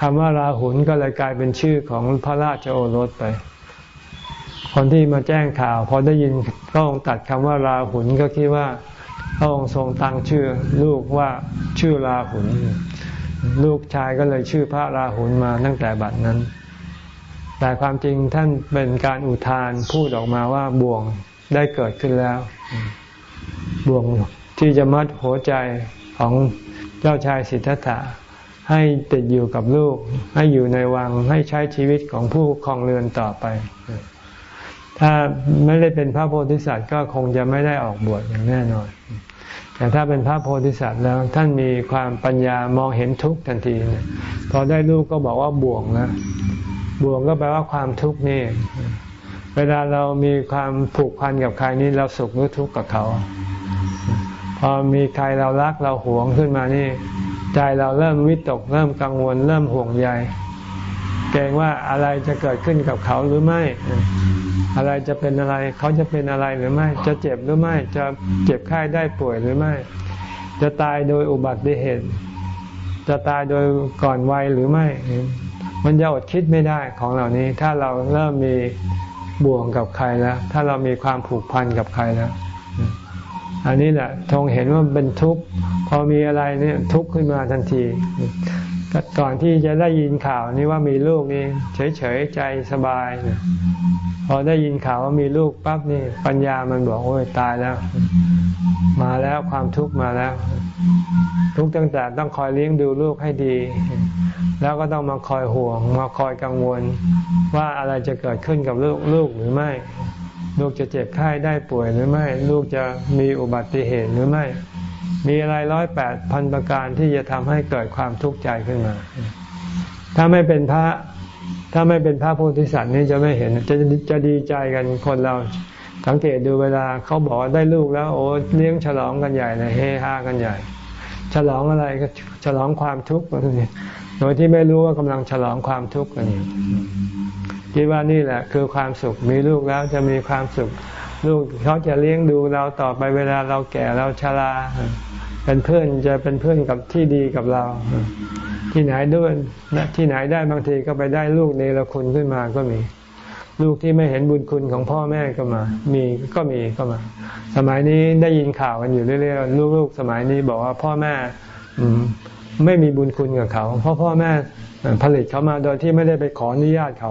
คำว่าราหุลก็เลยกลายเป็นชื่อของพระราชโอรสไป คนที่มาแจ้งข่าวพอได้ยินพระองค์ตัดคำว่าราหุลก็คิดว่าพระองค์ทรงตั้งชื่อลูกว่าชื่อราหุลลูกชายก็เลยชื่อพระราหุลมาตั้งแต่บัดนั้น แต่ความจริงท่านเป็นการอุทานพูดออกมาว่าบ่วงได้เกิดขึ้นแล้ว บ่วงที่จะมัดหัวใจของเจ้าชายสิทธัตถะให้ติดอยู่กับลูก ให้อยู่ในวังให้ใช้ชีวิตของผู้ครองเรือนต่อไป ถ้าไม่ได้เป็นพระโพธิสัตว์ก็คงจะไม่ได้ออกบวชอย่างแน่นอน แต่ถ้าเป็นพระโพธิสัตว์แล้วท่านมีความปัญญามองเห็นทุกข์ทันทีพอได้ลูกก็บอกว่าบ่วงนะบ่วงก็แปลว่าความทุกข์นี่ เวลาเรามีความผูกพันกับใครนี้เราสุขหรือทุกข์กับเขา พอมีใครเรารักเราหวงขึ้นมานี่ ใจเราเริ่มวิตกเริ่มกังวล เริ่มห่วงใยเกรงว่าอะไรจะเกิดขึ้นกับเขาหรือไม่ อะไรจะเป็นอะไร เขาจะเป็นอะไรหรือไม่ จะเจ็บหรือไม่ จะเจ็บไข้ได้ป่วยหรือไม่ จะตายโดยอุบัติเหตุ จะตายโดยก่อนวัยหรือไม่ มันจะอดคิดไม่ได้ของเหล่านี้ ถ้าเราเริ่มมี บ่วงกับใครแล้ว ถ้าเรามีความผูกพันกับใครแล้ว อันนี้แหละทงเห็นว่าเป็นทุกข์พอมีอะไรเนี่ยทุกข์ขึ้นมาทันที ก่อนที่จะได้ยินข่าวนี้ว่ามีลูกนี่เฉยๆใจสบาย พอได้ยินข่าวว่ามีลูกปั๊บนี่ ปัญญามันบอกโอ้ยตายแล้ว มาแล้วความทุกข์มาแล้ว ทุกตั้งแต่ต้องคอยเลี้ยงดูลูกให้ดี แล้วก็ต้องมาคอยห่วง มาคอยกังวล ว่าอะไรจะเกิดขึ้นกับลูกลูกหรือไม่ ลูกจะเจ็บไข้ได้ป่วยหรือไม่ ลูกจะมีอุบัติเหตุหรือไม่ มีอะไรร้อยแปดพันประการที่จะทำให้เกิดความทุกข์ใจขึ้นมา ถ้าไม่เป็นพระ ถ้าไม่เป็นพระโพธิสัตว์นี่จะไม่เห็น จะจะดีใจกันคนเราสังเกตดูเวลาเขาบอกได้ลูกแล้ว โอ้เลี้ยงฉลองกันใหญ่เลยเฮฮากันใหญ่ ฉลองอะไรก็ฉลองความทุกข์ โดยที่ไม่รู้ว่ากำลังฉลองความทุกข์กันอยู่คิดว่านี่แหละ คือความสุขมีลูกแล้วจะมีความสุข ลูกเขาจะเลี้ยงดูเราต่อไปเวลาเราแก่เราชราเป็นเพื่อนจะเป็นเพื่อนกับที่ดีกับเรา ที่ไหนด้วยที่ไหนได้บางทีก็ไปได้ลูกเนรคุณขึ้นมาก็มี ลูกที่ไม่เห็นบุญคุณของพ่อแม่ก็มา มีก็มีก็มา สมัยนี้ได้ยินข่าวกันอยู่เรื่อยๆลูกๆสมัยนี้บอกว่าพ่อแม่อืม ไม่มีบุญคุณกับเขา เพราะพ่อแม่ผลิตเขามาโดยที่ไม่ได้ไปขออนุญาตเขา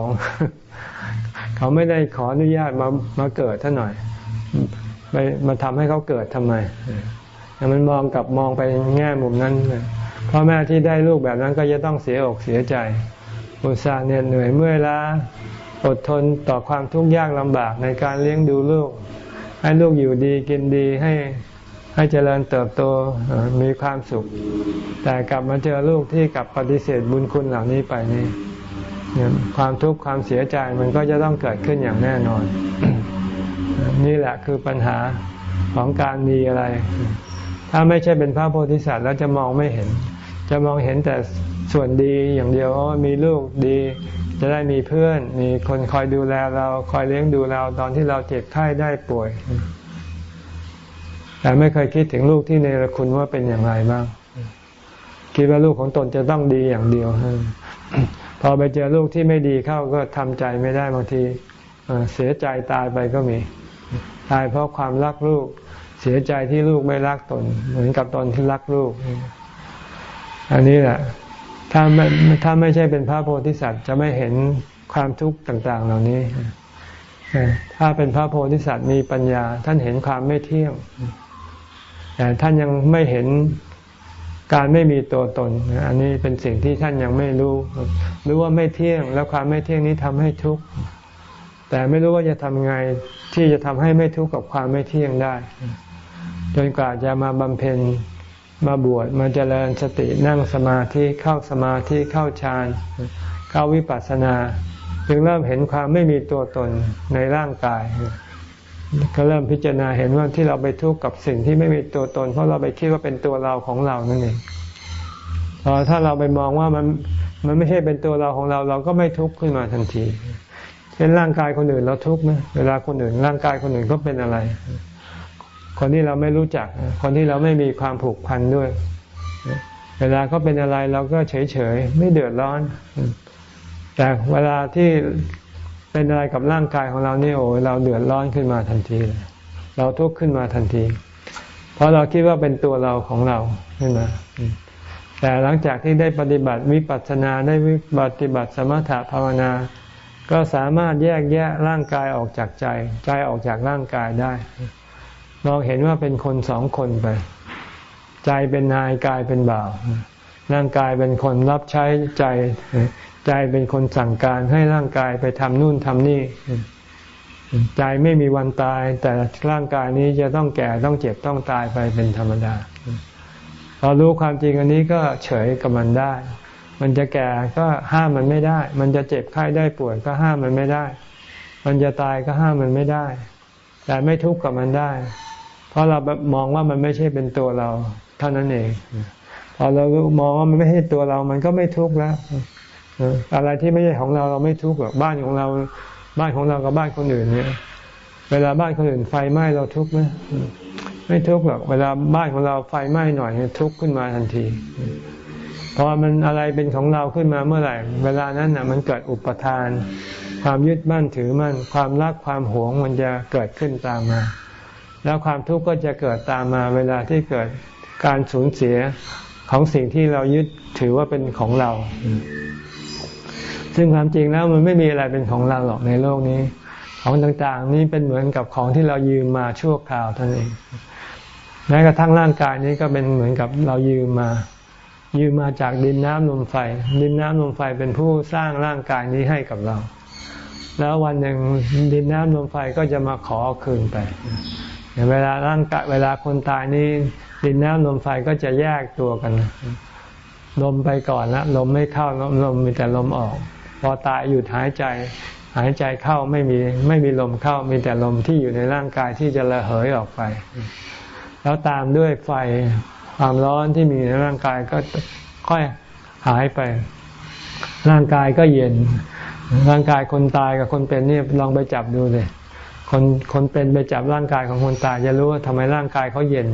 เขาไม่ได้ขออนุญาตมามาเกิดท่านหน่อยไปมาทำให้เขาเกิดทำไมมันมองกับมองไปแง่มุมนั้นพ่อแม่ที่ได้ลูกแบบนั้นก็จะต้องเสียอกเสียใจอุตส่าห์เหน็ดเหนื่อยเมื่อยล้าอดทนต่อความทุกข์ยากลำบากในการเลี้ยงดูลูก ให้ลูกอยู่ดีกินดีให้ ให้เจริญเติบโตมีความสุข แต่กลับมาเจอลูกที่กลับปฏิเสธบุญคุณเหล่านี้ไปนี่ความทุกข์ความเสียใจมันก็จะต้องเกิดขึ้นอย่างแน่นอน นี่แหละคือปัญหาของการมีอะไร ถ้าไม่ใช่เป็นพระโพธิสัตว์แล้วจะมองไม่เห็น จะมองเห็นแต่ส่วนดีอย่างเดียวว่ามีลูกดี จะได้มีเพื่อน มีคนคอยดูแลเราคอยเลี้ยงดูเราตอนที่เราเจ็บไข้ได้ป่วย แต่ไม่เคยคิดถึงลูกที่ในระคุณว่าเป็นอย่างไรบ้าง คิดว่าลูกของตนจะต้องดีอย่างเดียว พอไปเจอลูกที่ไม่ดีเข้าก็ทำใจไม่ได้บางทีเสียใจตายไปก็มี ตายเพราะความรักลูก เสียใจที่ลูกไม่รักตน เหมือนกับตนที่รักลูก อันนี้แหละ ถ้าไม่ถ้าไม่ใช่เป็นพระโพธิสัตว์จะไม่เห็นความทุกข์ต่าง ๆ เหล่านี้ถ้าเป็นพระโพธิสัตว์มีปัญญา ท่านเห็นความไม่เที่ยง แต่ท่านยังไม่เห็นการไม่มีตัวตน อันนี้เป็นสิ่งที่ท่านยังไม่รู้ รู้ว่าไม่เที่ยง แล้วความไม่เที่ยงนี้ทำให้ทุกข์ แต่ไม่รู้ว่าจะทำไงที่จะทำให้ไม่ทุกข์กับความไม่เที่ยงได้ จนกว่าจะมาบำเพ็ญมาบวชมาเจริญสตินั่งสมาธิเข้าสมาธิเข้าฌานเข้าวิปัสสนา จึงเริ่มเห็นความไม่มีตัวตนในร่างกาย ก็เริ่มพิจารณาเห็นว่าที่เราไปทุกข์กับสิ่งที่ไม่มีตัวตน เพราะเราไปคิดว่าเป็นตัวเราของเรานั่นเองพอถ้าเราไปมองว่ามันมันไม่ใช่เป็นตัวเราของเรา เราก็ไม่ทุกข์ขึ้นมาทันทีเช่นร่างกายคนอื่นเราทุกข์ไหมเวลาคนอื่น ร่างกายคนอื่นก็เป็นอะไร คนที่เราไม่รู้จัก คนที่เราไม่มีความผูกพันด้วย เวลาเขาเป็นอะไรเราก็เฉยเฉยไม่เดือดร้อน แต่เวลาที่ เป็นอะไรกับร่างกายของเราเนี่ยโอ้เราเดือดร้อนขึ้นมาทันทีเลยเราทุกข์ขึ้นมาทันที เพราะเราคิดว่าเป็นตัวเราของเราขึ้นมา แต่หลังจากที่ได้ปฏิบัติวิปัสสนาได้วิปฏิบัติสมถะภาวนา ก็สามารถแยกแยะร่างกายออกจากใจ ใจออกจากร่างกายได้มองเห็นว่าเป็นคนสองคนไป ใจเป็นนายกายเป็นบ่าวร่างกายเป็นคนรับใช้ใจ ใจเป็นคนสั่งการให้ร่างกายไปทำนู่นทำนี่ ใจไม่มีวันตาย แต่ร่างกายนี้จะต้องแก่ต้องเจ็บต้องตายไปเป็นธรรมดา เรารู้ความจริงอันนี้ก็เฉยกับมันได้ มันจะแก่ก็ห้ามมันไม่ได้ มันจะเจ็บไข้ได้ป่วยก็ห้ามมันไม่ได้ มันจะตายก็ห้ามมันไม่ได้ แต่ไม่ทุกข์กับมันได้ เพราะเรามองว่ามันไม่ใช่เป็นตัวเรา เท่านั้นเองพอเรามองว่ามันไม่ใช่ตัวเรา มันก็ไม่ทุกข์แล้ว อะไรที่ไม่ใช่ของเราเราไม่ทุกข์หรอกบ้านของเรา บ้านของเรากับบ้านคนอื่นเนี่ย เวลาบ้านคนอื่นไฟไหม้เราทุกข์ไหมไม่ทุกข์หรอกเวลาบ้านของเราไฟไหม้หน่อยทุกข์ขึ้นมาทันทีเพราะมันอะไรเป็นของเราขึ้นมาเมื่อไหร่ เวลานั้นน่ะ มันเกิดอุปทาน ความยึดมั่นถือมั่นความรักความหวงมันจะเกิดขึ้นตามมา แล้วความทุกข์ก็จะเกิดตามมา เวลาที่เกิดการสูญเสียของสิ่งที่เรายึดถือว่าเป็นของเรา ซึ่งความจริงแล้วมันไม่มีอะไรเป็นของเราหรอกในโลกนี้ ของต่างๆ นี้เป็นเหมือนกับของที่เรายืมมาชั่วคราวท่านเองแม้กระทั่งร่างกายนี้ก็เป็นเหมือนกับเรายืมมา ยืมมาจากดินน้ำลมไฟ ดินน้ำลมไฟเป็นผู้สร้างร่างกายนี้ให้กับเรา แล้ววันหนึ่งดินน้ำลมไฟก็จะมาขอคืนไปเวลาร่างกายเวลาคนตายนี้ ดินน้ำลมไฟก็จะแยกตัวกันลมไปก่อนล้วลมไม่เข้าลมลมมีแต่ลมออก พอตายหยุดหายใจ หายใจเข้าไม่มีไม่มีลมเข้ามีแต่ลมที่อยู่ในร่างกายที่จะระเหยออกไป แล้วตามด้วยไฟความร้อนที่มีในร่างกายก็ค่อยหายไป ร่างกายก็เย็น ร่างกายคนตายกับคนเป็นนี่ลองไปจับดูเลยคนคนเป็นไปจับร่างกายของคนตายจะรู้ว่าทำไมร่างกายเขาเย็น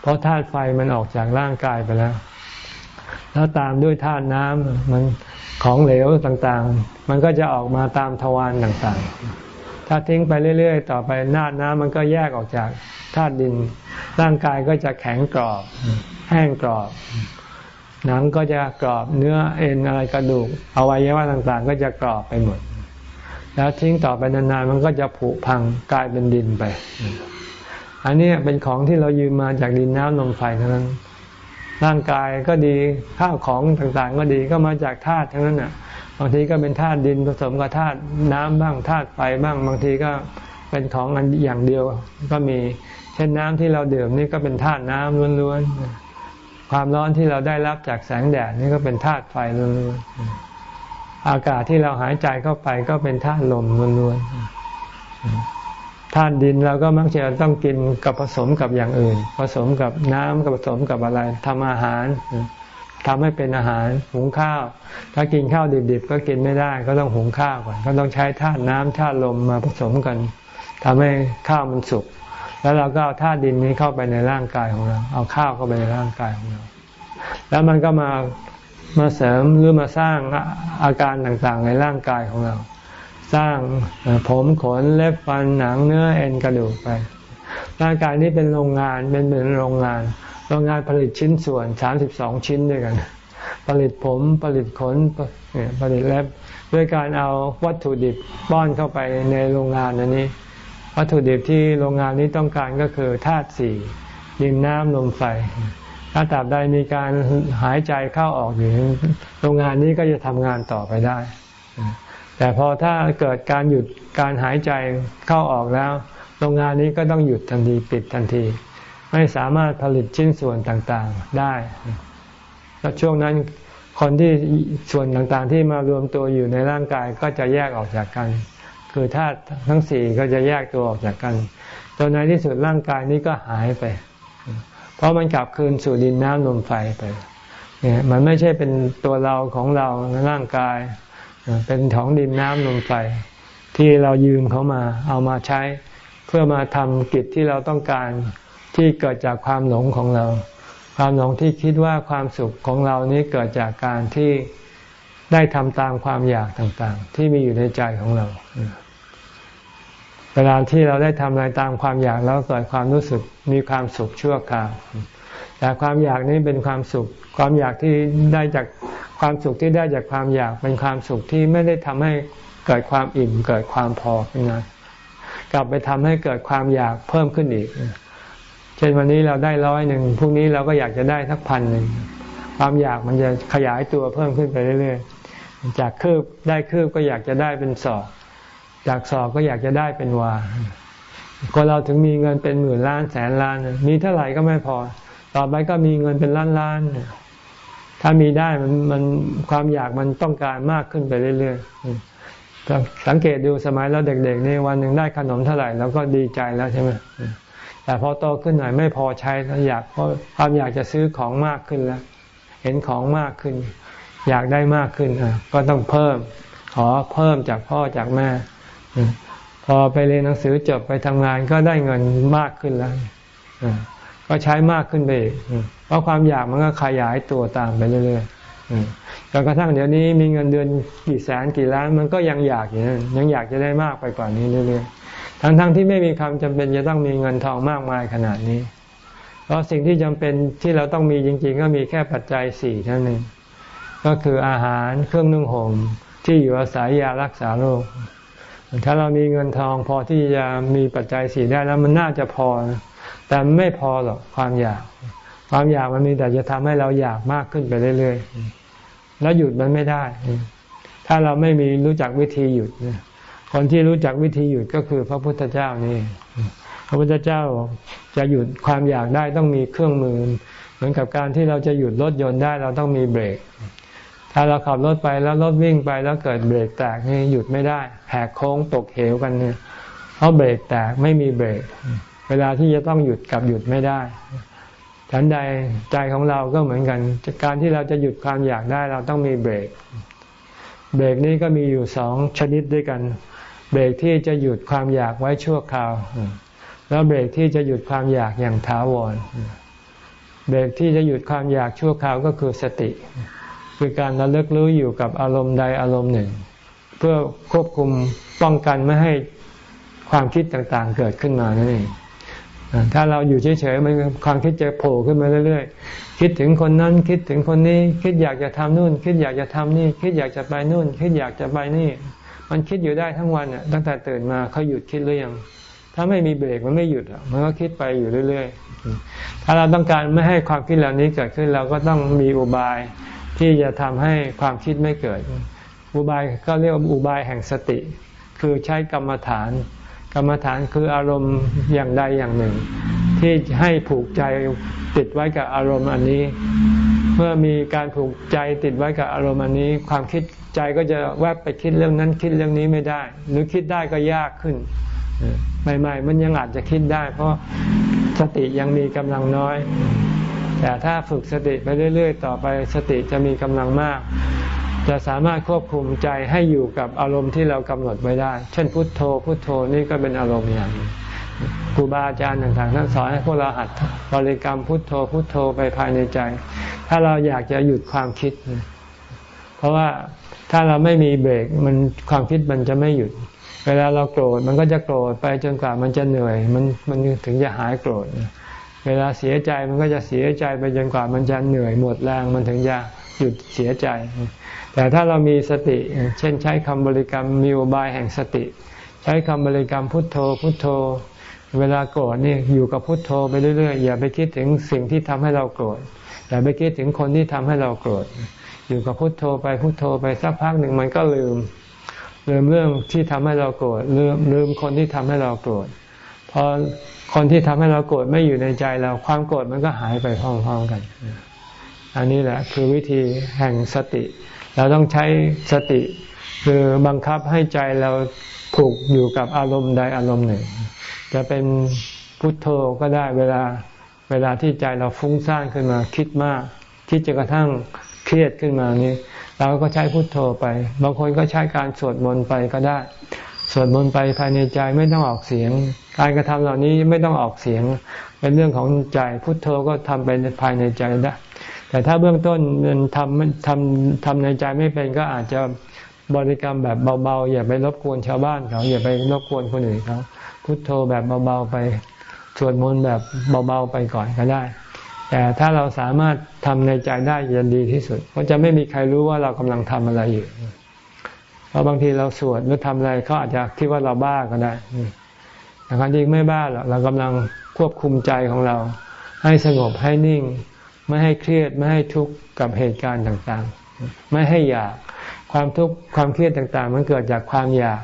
เพราะธาตุไฟมันออกจากร่างกายไปแล้ว แล้วตามด้วยธาตุน้ำมัน ของเหลวต่างๆ มันก็จะออกมาตามทวารต่างๆ ถ้าทิ้งไปเรื่อย ๆ ต่อไปนาดน้ำมันก็แยกออกจากธาตุดิน ร่างกายก็จะแข็งกรอบ แห้งกรอบ หนังก็จะกรอบเนื้อเอ็นอะไรกระดูกอวัยวะต่างๆ ก็จะกรอบไปหมด แล้วทิ้งต่อไปนานๆ มันก็จะผุพังกลายเป็นดินไป อันนี้เป็นของที่เรายืมมาจากดินน้ำลมไฟเท่านั้น ร่างกายก็ดีข้าวของต่างๆ ก็ดีก็มาจากธาตุทั้งนั้นอะบางทีก็เป็นธาตุดินผสมกับธาตุน้ำบ้างธาตุไฟบ้าง บางทีก็เป็นของอันอย่างเดียวก็มีเช่นน้ำที่เราดื่มนี่ก็เป็นธาตุน้ำล้วนๆความร้อนที่เราได้รับจากแสงแดดนี่ก็เป็นธาตุไฟล้วนๆอากาศที่เราหายใจเข้าไปก็เป็นธาตุลมล้วนๆ ธาตุดินเราก็มักจะต้องกินกับผสมกับอย่างอื่น ผสมกับน้ำกับผสมกับอะไรทำอาหารทำให้เป็นอาหารหุงข้าว ถ้ากินข้าวดิบๆ ก็กินไม่ได้ ก็ต้องหุงข้าวก่อน ก็ต้องใช้ธาตุน้ำธาตุลมมาผสมกันทำให้ข้าวมันสุก แล้วเราก็เอาธาตุดินนี้เข้าไปในร่างกายของเรา เอาข้าวเข้าไปในร่างกายของเรา แล้วมันก็มามาเสริมหรือมาสร้างอาการต่างๆ ในร่างกายของเรา สร้างผมขนเล็บฟันหนังเนื้อเอ็นกระดูกไป ร่างกายนี้เป็นโรงงานเป็นเหมือนโรงงาน โรงงานผลิตชิ้นส่วนสามสิบสองชิ้นด้วยกัน ผลิตผมผลิตขนผลิตเล็บด้วยการเอาวัตถุดิบป้อนเข้าไปในโรงงานอันนี้ วัตถุดิบที่โรงงานนี้ต้องการก็คือธาตุสี่ดินน้ำลมไฟถ้าตราบใดมีการหายใจเข้าออกอยู่โรงงานนี้ก็จะทำงานต่อไปได้ แต่พอถ้าเกิดการหยุดการหายใจเข้าออกแล้ว โรงงานนี้ก็ต้องหยุดทันทีปิดทันที ไม่สามารถผลิตชิ้นส่วนต่างๆได้ แล้วช่วงนั้นคนที่ส่วนต่างๆ ที่มารวมตัวอยู่ในร่างกายก็จะแยกออกจากกัน คือธาตุทั้งสี่ก็จะแยกตัวออกจากกันจนในที่สุดร่างกายนี้ก็หายไป เพราะมันกลับคืนสู่ดินน้ำลมไฟไป เนี่ยมันไม่ใช่เป็นตัวเราของเราในร่างกาย เป็นของดินน้ำลมไฟที่เรายืมเขามาเอามาใช้ เพื่อมาทำกิจที่เราต้องการที่เกิดจากความหลงของเรา ความหลงที่คิดว่าความสุขของเรานี้เกิดจากการที่ได้ทำตามความอยากต่างๆ ที่มีอยู่ในใจของเรา เวลาที่เราได้ทำอะไรตามความอยากแล้วเกิดความรู้สึกมีความสุขชั่วคราว แต่ความอยากนี้เป็นความสุข ความอยากที่ได้จากความสุขที่ได้จากความอยากเป็นความสุขที่ไม่ได้ทำให้เกิดความอิ่มเกิดความพอขึ้นมากลับไปทำให้เกิดความอยากเพิ่มขึ้นอีก เช่นวันนี้เราได้ร้อยหนึ่งพรุ่งนี้เราก็อยากจะได้สักพันหนึ่งความอยากมันจะขยายตัวเพิ่มขึ้นไปเรื่อยๆ จากคืบได้คืบก็อยากจะได้เป็นศอก จากศอกก็อยากจะได้เป็นวาคนเราถึงมีเงินเป็นหมื่นล้านแสนล้าน มีเท่าไหร่ก็ไม่พอ ต่อไปก็มีเงินเป็นล้านล้านถ้ามีได้มันมันความอยากมันต้องการมากขึ้นไปเรื่อยๆสังเกตดูสมัยเราเด็กๆนี่วันหนึ่งได้ขนมเท่าไหร่เราก็ดีใจแล้วใช่ไหมแต่พอโตขึ้นหน่อยไม่พอใช้แล้วอยากเพราะความอยากจะซื้อของมากขึ้นแล้ว เห็นของมากขึ้น อยากได้มากขึ้นก็ต้องเพิ่ม ขอเพิ่มจากพ่อจากแม่พอไปเรียนหนังสือจบไปทำงานก็ได้เงินมากขึ้นแล้ว ก็ใช้มากขึ้นไปอีกพราะความอยากมันก็ขยายตัวตามไปเรื่อยๆจนกระทั่งเดี๋ยวนี้มีเงินเดือนกี่แสนกี่ล้านมันก็ยังอยากอยู่นะยังอยากจะได้มากไปกว่านี้เรื่อยๆทั้งๆที่ไม่มีความจำเป็นจะต้องมีเงินทองมากมายขนาดนี้ เพราะสิ่งที่จำเป็นที่เราต้องมีจริง ๆ ก็มีแค่ปัจจัยสี่เท่านั้นก็คืออาหารเครื่องนุ่งห่มที่อยู่อาศัยยารักษาโรคถ้าเรามีเงินทองพอที่จะมีปัจจัยสี่ได้แล้วมันน่าจะพอ แต่ไม่พอหรอกความอยาก ความอยากมันมีแต่จะทำให้เราอยากมากขึ้นไปเรื่อยๆ แล้วหยุดมันไม่ได้ ถ้าเราไม่มีรู้จักวิธีหยุด คนที่รู้จักวิธีหยุดก็คือพระพุทธเจ้านี่ พระพุทธเจ้าจะหยุดความอยากได้ต้องมีเครื่องมือ เหมือนกับการที่เราจะหยุดรถยนต์ได้เราต้องมีเบรก ถ้าเราขับรถไปแล้วรถวิ่งไปแล้วเกิดเบรกแตกนี่หยุดไม่ได้ แหกโค้งตกเหวกันเนี่ย เพราะเบรกแตกไม่มีเบรก เวลาที่จะต้องหยุดกับหยุดไม่ได้ฉันใดใจของเราก็เหมือนกัน การที่เราจะหยุดความอยากได้เราต้องมีเบรก เบรกนี้ก็มีอยู่สองชนิดด้วยกัน เบรกที่จะหยุดความอยากไว้ชั่วคราว แล้วเบรกที่จะหยุดความอยากอย่างถาวร เบรกที่จะหยุดความอยากชั่วคราวก็คือสติ คือการระลึกรู้อยู่กับอารมณ์ใดอารมณ์หนึ่ง เพื่อควบคุมป้องกันไม่ให้ความคิดต่างๆเกิดขึ้นมานั่นเอง ถ้าเราอยู่เฉยๆมันความคิดจะโผล่ขึ้นมาเรื่อยๆ คิดถึงคนนั้นคิดถึงคนนี้ คิดอยากจะทำนู่น คิดอยากจะทำนี่ คิดอยากจะไปนู่น คิดอยากจะไปนี่ มันคิดอยู่ได้ทั้งวันอะตั้งแต่ตื่นมาเขาหยุดคิดหรือยังถ้าไม่มีเบรกมันไม่หยุดมันก็คิดไปอยู่เรื่อยๆ ถ้าเราต้องการไม่ให้ความคิดเหล่านี้เกิดขึ้นเราก็ต้องมีอุบายที่จะทำให้ความคิดไม่เกิด อุบายก็เรียกว่าอุบายแห่งสติ คือใช้กรรมฐาน กรรมฐานคืออารมณ์อย่างใดอย่างหนึ่ง ที่ให้ผูกใจติดไว้กับอารมณ์อันนี้ เมื่อมีการผูกใจติดไว้กับอารมณ์อันนี้ ความคิดใจก็จะแวบไปคิดเรื่องนั้นคิดเรื่องนี้ไม่ได้ หรือคิดได้ก็ยากขึ้นใหม่ๆมันยังอาจจะคิดได้ เพราะสติยังมีกำลังน้อย แต่ถ้าฝึกสติไปเรื่อย ๆ ต่อไปสติจะมีกำลังมาก จะสามารถควบคุมใจให้อยู่กับอารมณ์ที่เรากำหนดไว้ได้ เช่นพุทโธ พุทโธนี่ก็เป็นอารมณ์อย่างครูบาอาจารย์ต่างๆท่านสอนให้พวกเราหัดบริกรรมพุทโธ พุทโธไปภายในใจ ถ้าเราอยากจะหยุดความคิด เพราะว่าถ้าเราไม่มีเบรกมันความคิดมันจะไม่หยุด เวลาเราโกรธมันก็จะโกรธไปจนกว่ามันจะเหนื่อย มันมันถึงจะหายโกรธเวลาเสียใจมันก็จะเสียใจไปจนกว่ามันจะเหนื่อยหมดแรงมันถึงจะหยุดเสียใจ แต่ถ้าเรามีสติ เช่นใช้คำบริกรรมมีอุบายแห่งสติ ใช้คำบริกรรมพุทโธ พุทโธ เวลาโกรธนี่อยู่กับพุทโธไปเรื่อยๆอย่าไปคิดถึงสิ่งที่ทำให้เราโกรธอย่าไปคิดถึงคนที่ทำให้เราโกรธอยู่กับพุทโธไปพุทโธไปสักพักหนึ่งมันก็ลืม ลืมเรื่องที่ทำให้เราโกรธลืมลืมคนที่ทำให้เราโกรธพอคนที่ทำให้เราโกรธไม่อยู่ในใจเราความโกรธมันก็หายไปพร้อมๆกัน อันนี้แหละคือวิธีแห่งสติ เราต้องใช้สติ คือบังคับให้ใจเราผูกอยู่กับอารมณ์ใดอารมณ์หนึ่ง จะเป็นพุทโธก็ได้เวลาเวลาที่ใจเราฟุ้งซ่านขึ้นมาคิดมาก คิดจนกระทั่งเครียดขึ้นมานี่เราก็ใช้พุทโธไป บางคนก็ใช้การสวดมนต์ไปก็ได้ สวดมนต์ไปภายในใจไม่ต้องออกเสียง การกระทำเหล่านี้ไม่ต้องออกเสียง เป็นเรื่องของใจพุทโธก็ทำไปภายในใจได้ แต่ถ้าเบื้องต้นมันทำทำทำในใจไม่เป็นก็อาจจะบริกรรมแบบเบาๆอย่าไปรบกวนชาวบ้านเขาอย่าไปรบกวนคนอื่นเขาพุทโธแบบเบาๆไปสวดมนต์แบบเบาๆไปก่อนก็ได้ แต่ถ้าเราสามารถทำในใจได้ยันดีที่สุด เพราะจะไม่มีใครรู้ว่าเรากำลังทำอะไรอยู่เพราะบางทีเราสวดหรือทำอะไรเขาอาจจะคิดว่าเราบ้าก็ได้แต่ความจริงไม่บ้าหรอกเรากำลังควบคุมใจของเรา ให้สงบให้นิ่ง ไม่ให้เครียดไม่ให้ทุกข์กับเหตุการณ์ต่างๆ ไม่ให้อยากความทุกข์ความเครียดต่างๆ มันเกิดจากความอยาก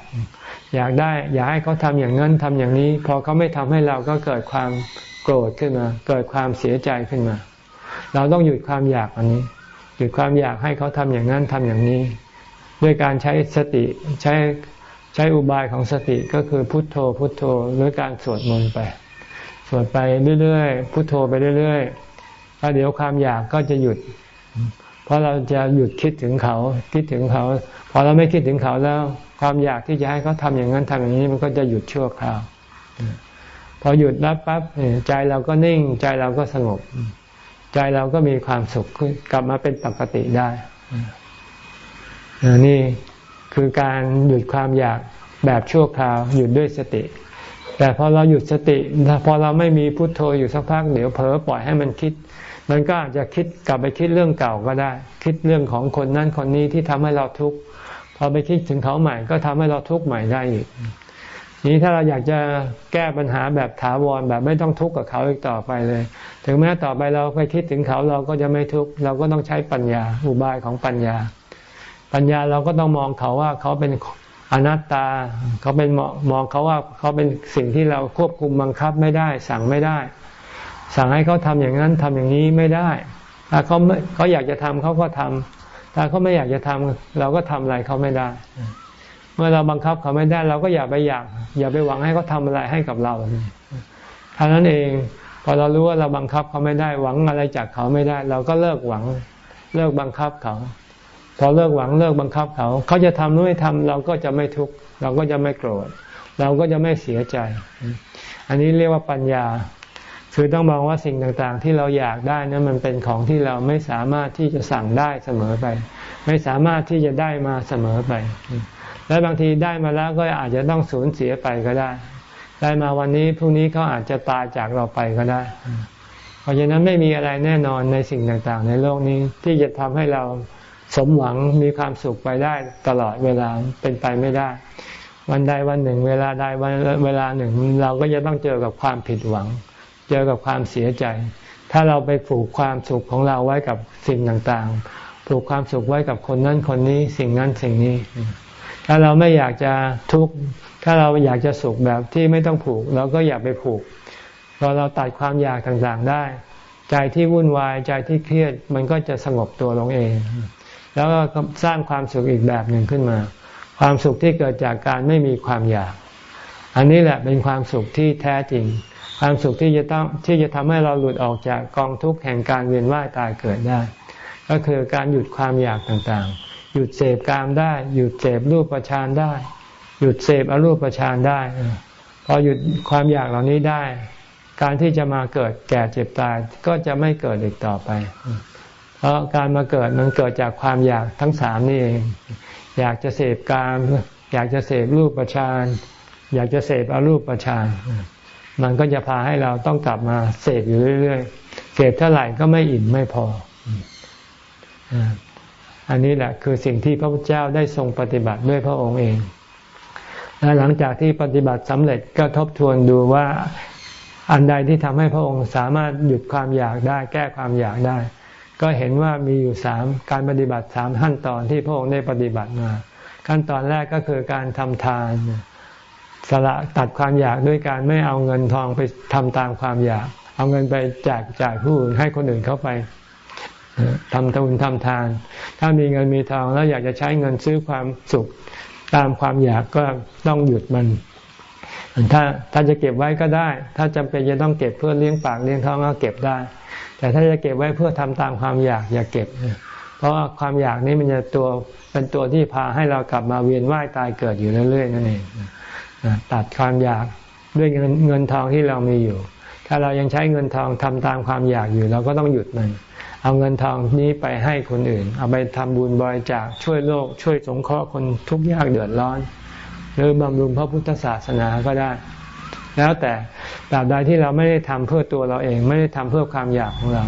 อยากได้อยากให้เขาทำอย่างนั้นทำอย่างนี้ พอเขาไม่ทำให้เราก็เกิดความโกรธขึ้นมา เกิดความเสียใจขึ้นมา เราต้องหยุดความอยากอันนี้ หยุดความอยากให้เขาทำอย่างนั้นทำอย่างนี้ ด้วยการใช้สติใช้ใช้อุบายของสติก็คือพุทโธพุทโธหรือการสวดมนต์ไปสวดไปเรื่อยๆพุทโธไปเรื่อยๆ แล้วเดี๋ยวความอยากก็จะหยุด เพราะเราจะหยุดคิดถึงเขา คิดถึงเขา พอเราไม่คิดถึงเขาแล้ว ความอยากที่จะให้เขาทำอย่างนั้นทำอย่างนี้มันก็จะหยุดชั่วคราว พอหยุดแล้วปั๊บใจเราก็นิ่ง ใจเราก็สงบ ใจเราก็มีความสุขกลับมาเป็นปกติได้นี่คือการหยุดความอยากแบบชั่วคราว หยุดด้วยสติ แต่พอเราหยุดสติพอเราไม่มีพุทโธอยู่สักพักเดี๋ยวเผลอปล่อยให้มันคิด มันก็อาจจะคิดกลับไปคิดเรื่องเก่าก็ได้ คิดเรื่องของคนนั้นคนนี้ที่ทำให้เราทุกข์พอไปคิดถึงเขาใหม่ก็ทำให้เราทุกข์ใหม่ได้อีกนี้ถ้าเราอยากจะแก้ปัญหาแบบถาวรแบบไม่ต้องทุกข์กับเขาอีกต่อไปเลย ถึงแม้ต่อไปเราไปคิดถึงเขาเราก็จะไม่ทุกข์เราก็ต้องใช้ปัญญาอุบายของปัญญา ปัญญาเราก็ต้องมองเขาว่าเขาเป็นอนัตตา เขาเป็นมองเขาว่าเขาเป็นสิ่งที่เราควบคุมบังคับไม่ได้ สั่งไม่ได้ สั่งให้เขาทำอย่างนั้นทำอย่างนี้ไม่ได้ ถ้าเขาไม่เขาอยากจะทำเขาก็ทำถ้าเขาไม่อยากจะทำเราก็ทำอะไรเขาไม่ได้ เมื่อเราบังคับเขาไม่ได้ เราก็อย่าไปอยาก อย่าไปหวังให้เขาทาอะไรให้กับเราท่านั้นเองพอเรารู้ว่าเราบังคับเขาไม่ได้หวังอะไรจากเขาไม่ได้ เราก็เลิกหวัง เลิกบังคับเขา พอเลิกหวังเลิกบังคับเขา เขาจะทำหรือไม่ทำเราก็จะไม่ทุกข์เราก็จะไม่โกรธ เราก็จะไม่เสียใจ อันนี้เรียกว่าปัญญา คือต้องมองว่าสิ่งต่างๆ ที่เราอยากได้นั้นมันเป็นของที่เราไม่สามารถที่จะสั่งได้เสมอไป ไม่สามารถที่จะได้มาเสมอไป และบางทีได้มาแล้วก็อาจจะต้องสูญเสียไปก็ได้ ได้มาวันนี้พรุ่งนี้เขาอาจจะตายจากเราไปก็ได้ เพราะฉะนั้นไม่มีอะไรแน่นอนในสิ่งต่างๆ ในโลกนี้ที่จะทำให้เราสมหวังมีความสุขไปได้ตลอดเวลาเป็นไปไม่ได้ วันใดวันหนึ่ง เวลาใดวันเวลาหนึ่ง เราก็จะต้องเจอกับความผิดหวัง เจอกับความเสียใจ ถ้าเราไปผูกความสุขของเราไว้กับสิ่งต่างๆ ผูกความสุขไว้กับคนนั้นคนนี้ สิ่งนั้นสิ่งนี้ ถ้าเราไม่อยากจะทุกข์ ถ้าเราอยากจะสุขแบบที่ไม่ต้องผูก เราก็อย่าไปผูก พอเราตัดความอยากต่างๆได้ ใจที่วุ่นวายใจที่เครียดมันก็จะสงบตัวลงเอง แล้วก็สร้างความสุขอีกแบบหนึ่งขึ้นมา ความสุขที่เกิดจากการไม่มีความอยาก อันนี้แหละเป็นความสุขที่แท้จริง ความสุขที่จะต้องที่จะทำให้เราหลุดออกจากกองทุกข์แห่งการเวียนว่ายตายเกิดได้ ก็คือการหยุดความอยากต่างๆ หยุดเสพกามได้ หยุดเสพรูปประชานได้ หยุดเสพอรูปประชานได้พอหยุดความอยากเหล่านี้ได้ การที่จะมาเกิดแก่เจ็บตายก็จะไม่เกิดอีกต่อไป เพราะการมาเกิดมันเกิดจากความอยากทั้งสามนี่เอง อยากจะเสพกาม อยากจะเสพรูปประชาน อยากจะเสพอรูปประชาน มันก็จะพาให้เราต้องกลับมาเสพอยู่เรื่อยๆ เสพเท่าไหร่ก็ไม่อิ่มไม่พอ อันนี้แหละคือสิ่งที่พระพุทธเจ้าได้ทรงปฏิบัติด้วยพระองค์เอง และหลังจากที่ปฏิบัติสำเร็จก็ทบทวนดูว่าอันใดที่ทำให้พระองค์สามารถหยุดความอยากได้แก้ความอยากได้ ก็เห็นว่ามีอยู่สามการปฏิบัติสามขั้นตอนที่พระองค์ได้ปฏิบัติมา ขั้นตอนแรกก็คือการทำทาน สละตัดความอยากด้วยการไม่เอาเงินทองไปทำตามความอยาก เอาเงินไปแจกจ่ายผู้อื่นให้คนอื่นเข้าไปทำทุนทำทาน ถ้ามีเงินมีทองแล้วอยากจะใช้เงินซื้อความสุขตามความอยากก็ต้องหยุดมัน ถ้าถ้าจะเก็บไว้ก็ได้ ถ้าจำเป็นจะต้องเก็บเพื่อเลี้ยงปากเลี้ยงท้องก็เก็บได้ แต่ถ้าจะเก็บไว้เพื่อทำตามความอยากอย่าเก็บ เพราะาความอยากนี้มันจะตัวเป็นตัวที่พาให้เรากลับมาเวียนว่ายตายเกิดอยู่เรื่อยๆนั่นเอง ตัดความอยากด้วยเงินเงินทองที่เรามีอยู่ ถ้าเรายังใช้เงินทองทำตามความอยากอยู่ เราก็ต้องหยุดมัน เอาเงินทองนี้ไปให้คนอื่น เอาไปทำบุญบริจาคช่วยโลก ช่วยสงเคราะห์คนทุกข์ยากเดือดร้อน หรือบำรุงพระพุทธศาสนาก็ได้ แล้วแต่ตราบใดที่เราไม่ได้ทำเพื่อตัวเราเอง ไม่ได้ทำเพื่อความอยากของเรา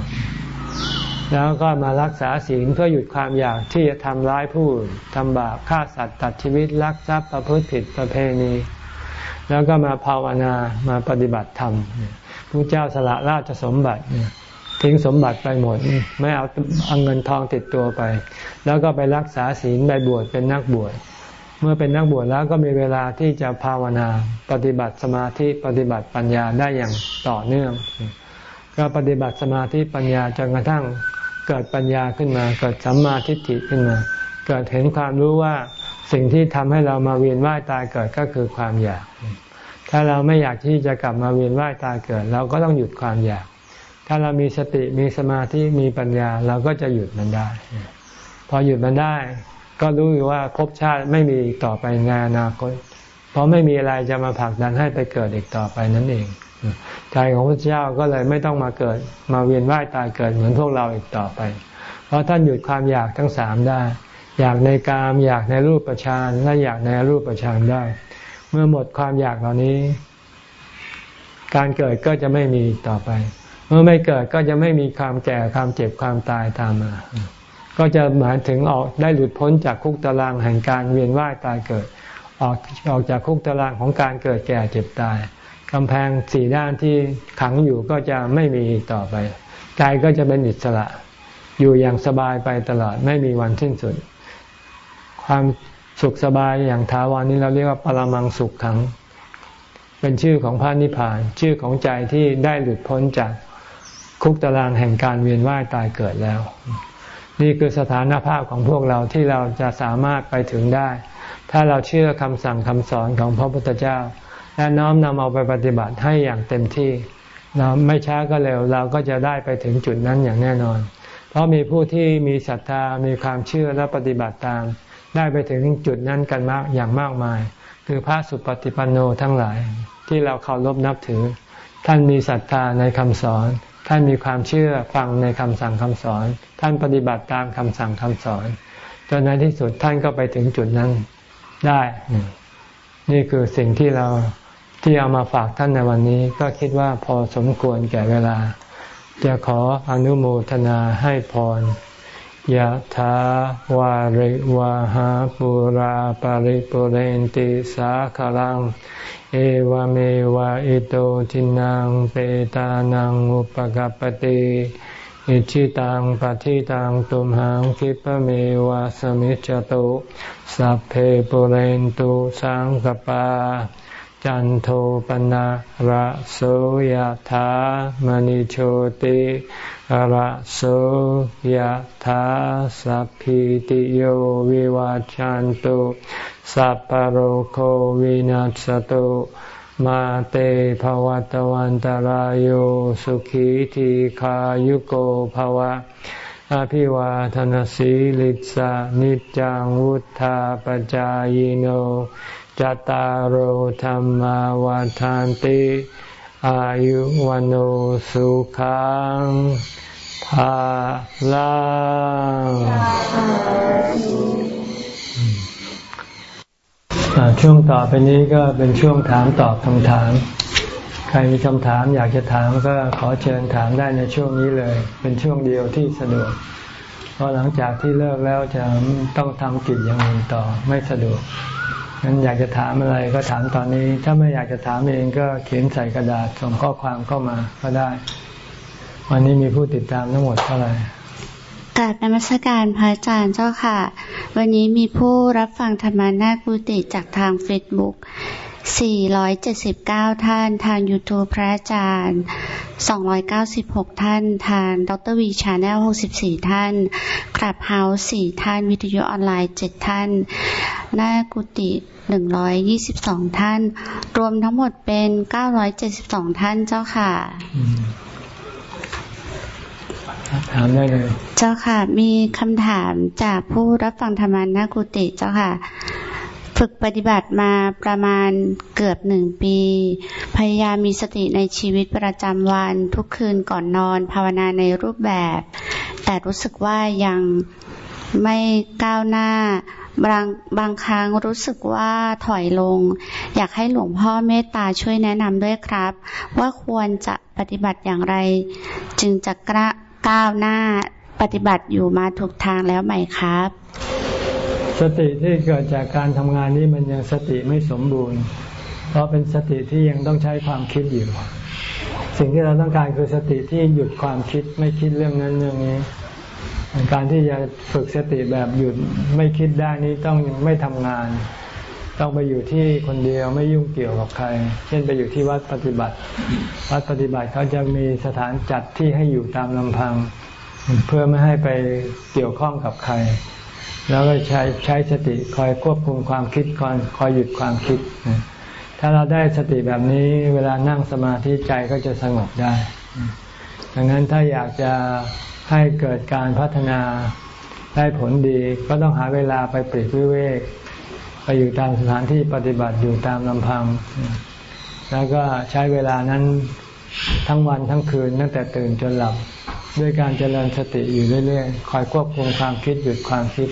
แล้วก็มารักษาศีลเพื่อหยุดความอยากที่จะทำร้ายผู้อื่นทำบาปฆ่าสัตว์ตัดชีวิตลักทรัพย์ประพฤติผิดประเพณี แล้วก็มาภาวนามาปฏิบัติธรรมพระเจ้าสละราชสมบัติทิ้งสมบัติไปหมด ไม่เอาเอาเงินทองติดตัวไป แล้วก็ไปรักษาศีลไปบวชเป็นนักบวชเมื่อเป็นนักบวชแล้วก็มีเวลาที่จะภาวนาปฏิบัติสมาธิปฏิบัติปัญญาได้อย่างต่อเนื่อง ก็ปฏิบัติสมาธิปัญญาจนกระทั่งเกิดปัญญาขึ้นมา เกิดสัมมาทิฏฐิขึ้นมา เกิดเห็นความรู้ว่า สิ่งที่ทำให้เรามาเวียนว่ายตายเกิดก็คือความอยาก ถ้าเราไม่อยากที่จะกลับมาเวียนว่ายตายเกิด เราก็ต้องหยุดความอยาก ถ้าเรามีสติมีสมาธิมีปัญญาเราก็จะหยุดมันได้ พอหยุดมันได้ ก็รู้ว่าภพชาติไม่มีต่อไปในอนาคตเพราะไม่มีอะไรจะมาผลักดันให้ไปเกิดอีกต่อไปนั่นเองใจของพระเจ้าก็เลยไม่ต้องมาเกิดมาเวียนว่ายตายเกิดเหมือนพวกเราอีกต่อไป เพราะท่านหยุดความอยากทั้งสามได้ อยากในกาม อยากในรูปประชานและอยากในรูปประชานได้ เมื่อหมดความอยากเหล่านี้ การเกิดก็จะไม่มีต่อไป เมื่อไม่เกิดก็จะไม่มีความแก่ความเจ็บความตายตามมา ก็จะหมายถึงออกได้หลุดพ้นจากคุกตารางแห่งการเวียนว่ายตายเกิด ออกออกจากคุกตารางของการเกิดแก่เจ็บตายกำแพงสี่ด้านที่ขังอยู่ก็จะไม่มีต่อไปใจก็จะเป็นอิสระ อยู่อย่างสบายไปตลอดไม่มีวันสิ้นสุด ความสุขสบายอย่างท้าวรนี้เราเรียกว่าปรมังสุขขัง เป็นชื่อของพระนิพพาน ชื่อของใจที่ได้หลุดพ้นจากคุกตารางแห่งการเวียนว่ายตายเกิดแล้ว นี่คือสถานภาพของพวกเราที่เราจะสามารถไปถึงได้ ถ้าเราเชื่อคำสั่งคำสอนของพระพุทธเจ้า และน้อมนำเอาไปปฏิบัติให้อย่างเต็มที่เราไม่ช้าก็เร็วเราก็จะได้ไปถึงจุดนั้นอย่างแน่นอน เพราะมีผู้ที่มีศรัทธามีความเชื่อและปฏิบัติตาม ได้ไปถึงจุดนั้นกันมากอย่างมากมาย คือพระสุปฏิปันโนทั้งหลายที่เราเคารพนับถือ ท่านมีศรัทธาในคำสอน ท่านมีความเชื่อฟังในคำสั่งคำสอน ท่านปฏิบัติตามคำสั่งคำสอนจนในที่สุดท่านก็ไปถึงจุดนั้นได้ นี่คือสิ่งที่เราที่เอามาฝากท่านในวันนี้ ก็คิดว่าพอสมควรแก่เวลา จะขออนุโมทนาให้พร ยะถาวาริวาหาปุราปาริปุเรนติสาคลัง เอวเมวะอิโตทินังเปตานังอุปกัปติอิชิตังปฏิตังตุมหังคิปเมวะสมิจจตุสัพเพปุเรนตุสังกปา จันโทปนะระโสยธามณิโชติ ระโสยธาสัพพิติโยวิวาจันตุสัพพโรโควินัสตุมาเตภวัตวันตารโยสุขีทีขายุโกภวะ อภิวาทนสีลิสานิจังวุธาปจายโนจตารโหธรรมวาทานติ อายุวันโอสุขัง ภาลังช่วงต่อไปนี้ก็เป็นช่วงถามตอบคำถาม ใครมีคำถามอยากจะถามก็ขอเชิญถามได้ในช่วงนี้เลย เป็นช่วงเดียวที่สะดวก เพราะหลังจากที่เลิกแล้วจะต้องทำกิจอย่างอื่นต่อไม่สะดวกงั้นอยากจะถามอะไรก็ถามตอนนี้ ถ้าไม่อยากจะถามเองก็เขียนใส่กระดาษส่งข้อความเข้ามาก็ได้ วันนี้มีผู้ติดตามทั้งหมดเท่าไหร่กราบนมัสการพระอาจารย์เจ้าค่ะ วันนี้มีผู้รับฟังธรรมานากุติจากทางเฟซบุ๊ก479 ท่าน ทาง YouTube พระอาจารย์ 296 ท่าน ทางดร.วี Channel 64 ท่าน Clubhouse 4ท่าน วิทยุออนไลน์ 7 ท่าน หน้ากุฏิ122 ท่าน รวมทั้งหมดเป็น 972 ท่านเจ้าค่ะ ถามได้เลย เจ้าค่ะ มีคำถามจากผู้รับฟังธรรมะหน้ากุฏิเจ้าค่ะ ฝึกปฏิบัติมาประมาณเกือบหนึ่งปี พยายามมีสติในชีวิตประจำวันทุกคืนก่อนนอน ภาวนาในรูปแบบ แต่รู้สึกว่ายังไม่ก้าวหน้าบางบางครั้งรู้สึกว่าถอยลง อยากให้หลวงพ่อเมตตาช่วยแนะนำด้วยครับ ว่าควรจะปฏิบัติอย่างไร จึงจะกระ ก้าวหน้าปฏิบัติอยู่มาถูกทางแล้วไหมครับ สติที่เกิดจากการทำงานนี้มันยังสติไม่สมบูรณ์ เพราะเป็นสติที่ยังต้องใช้ความคิดอยู่ สิ่งที่เราต้องการคือสติที่หยุดความคิดไม่คิดเรื่องนั้นเรื่องนี้ การที่จะฝึกสติแบบหยุดไม่คิดได้นี้ต้องไม่ทำงาน ต้องไปอยู่ที่คนเดียวไม่ยุ่งเกี่ยวกับใคร เช่นไปอยู่ที่วัดปฏิบัติ วัดปฏิบัติเขาจะมีสถานจัดที่ให้อยู่ตามลำพัง เพื่อไม่ให้ไปเกี่ยวข้องกับใคร แล้วก็ใช้ใช้สติคอยควบคุมความคิดคอยคอยหยุดความคิด ถ้าเราได้สติแบบนี้เวลานั่งสมาธิใจก็จะสงบได้ ดังนั้นถ้าอยากจะให้เกิดการพัฒนาได้ผลดีก็ต้องหาเวลาไปปรีกวิเวก ไปอยู่ตามสถานที่ปฏิบัติอยู่ตามลำพัง แล้วก็ใช้เวลานั้นทั้งวันทั้งคืนตั้งแต่ตื่นจนหลับด้วยการเจริญสติอยู่เรื่อยๆ คอยควบคุมความคิดหยุดความคิด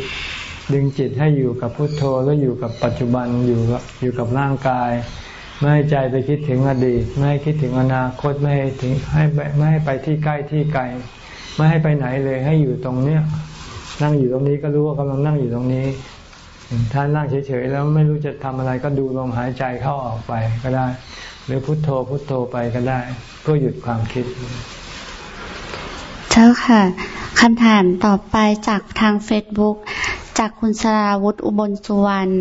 ดึงจิตให้อยู่กับพุทโธแล้วอยู่กับปัจจุบันอยู่อยู่กับร่างกาย ไม่ให้ใจไปคิดถึงอดีต ไม่ให้คิดถึงอนาคตไม่ให้ถึงให้ไม่ให้ไปที่ใกล้ที่ไกล ไม่ให้ไปไหนเลยให้อยู่ตรงเนี้ยนั่งอยู่ตรงนี้ก็รู้ว่ากำลังนั่งอยู่ตรงนี้ ถ้านั่งเฉยๆแล้วไม่รู้จะทำอะไรก็ดูลมหายใจเข้าออกไปก็ได้ หรือพุทโธพุทโธไปก็ได้ เพื่อหยุดความคิด เจ้าค่ะคำถามต่อไปจากทางเฟซบุ๊กจากคุณสราวุฒิอุบลสุวรรณ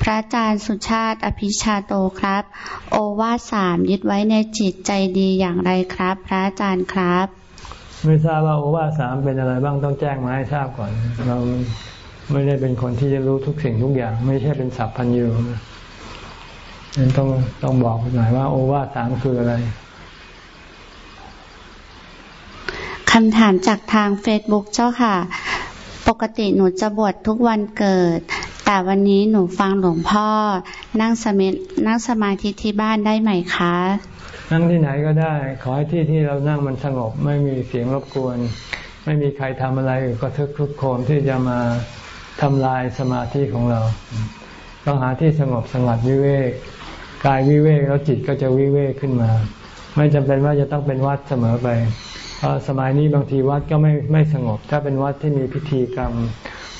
พระอาจารย์สุชาติอภิชาโตครับ โอวาสามยึดไว้ในจิตใจดีอย่างไรครับ พระอาจารย์ครับ ไม่ทราบว่าโอวาสามเป็นอะไรบ้างต้องแจ้งมาให้ทราบก่อน เรา ไม่ได้เป็นคนที่จะรู้ทุกสิ่งทุกอย่าง ไม่ใช่เป็นสัพพัญญูนั้นต้องต้องบอกหน่อยว่า โอวาสามคืออะไรคำถามจากทางเฟซบุ๊กเจ้าค่ะ ปกติหนูจะบวชทุกวันเกิด แต่วันนี้หนูฟังหลวงพ่อ นั่งสมานั่งสมาธิที่บ้านได้ไหมคะ นั่งที่ไหนก็ได้ ขอให้ที่ที่เรานั่งมันสงบ ไม่มีเสียงรบกวน ไม่มีใครทำอะไรก็ทึกทุกโคมที่จะมา ทำลายสมาธิของเรา ต้องหาที่สงบสงัดวิเวกกายวิเวกแล้วจิตก็จะวิเวกขึ้นมา ไม่จำเป็นว่าจะต้องเป็นวัดเสมอไปเพราะสมัยนี้บางทีวัดก็ไม่ไม่สงบ ถ้าเป็นวัดที่มีพิธีกรรม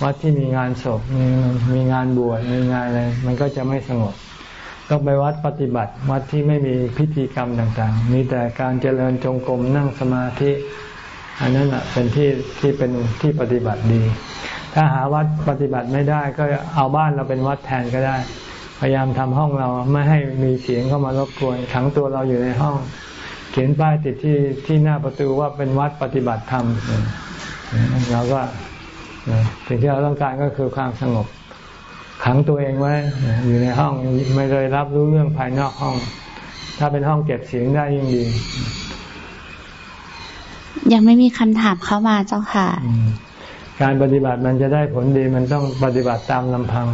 วัดที่มีงานศพมีมีงานบวชมีงานอะไรมันก็จะไม่สงบ ต้องไปวัดปฏิบัติ วัดที่ไม่มีพิธีกรรมต่างๆ มีแต่การเจริญจงกรมนั่งสมาธิ อันนั้นอะเป็นที่ที่เป็นที่ปฏิบัติดี ถ้าหาวัดปฏิบัติไม่ได้ก็เอาบ้านเราเป็นวัดแทนก็ได้ พยายามทำห้องเราไม่ให้มีเสียงเข้ามารบกวนขังตัวเราอยู่ในห้อง เขียนป้ายติดที่ที่หน้าประตูว่าเป็นวัดปฏิบัติธรรมเราก็สิ่งที่เราต้องการก็คือความสงบ ขังตัวเองไว้ อยู่ในห้องไม่เลยรับรู้เรื่องภายนอกห้อง ถ้าเป็นห้องเก็บเสียงได้ยิ่งดี ยังไม่มีคำถามเข้ามาเจ้าค่ะ การปฏิบัติมันจะได้ผลดีมันต้องปฏิบัติตามลำพัง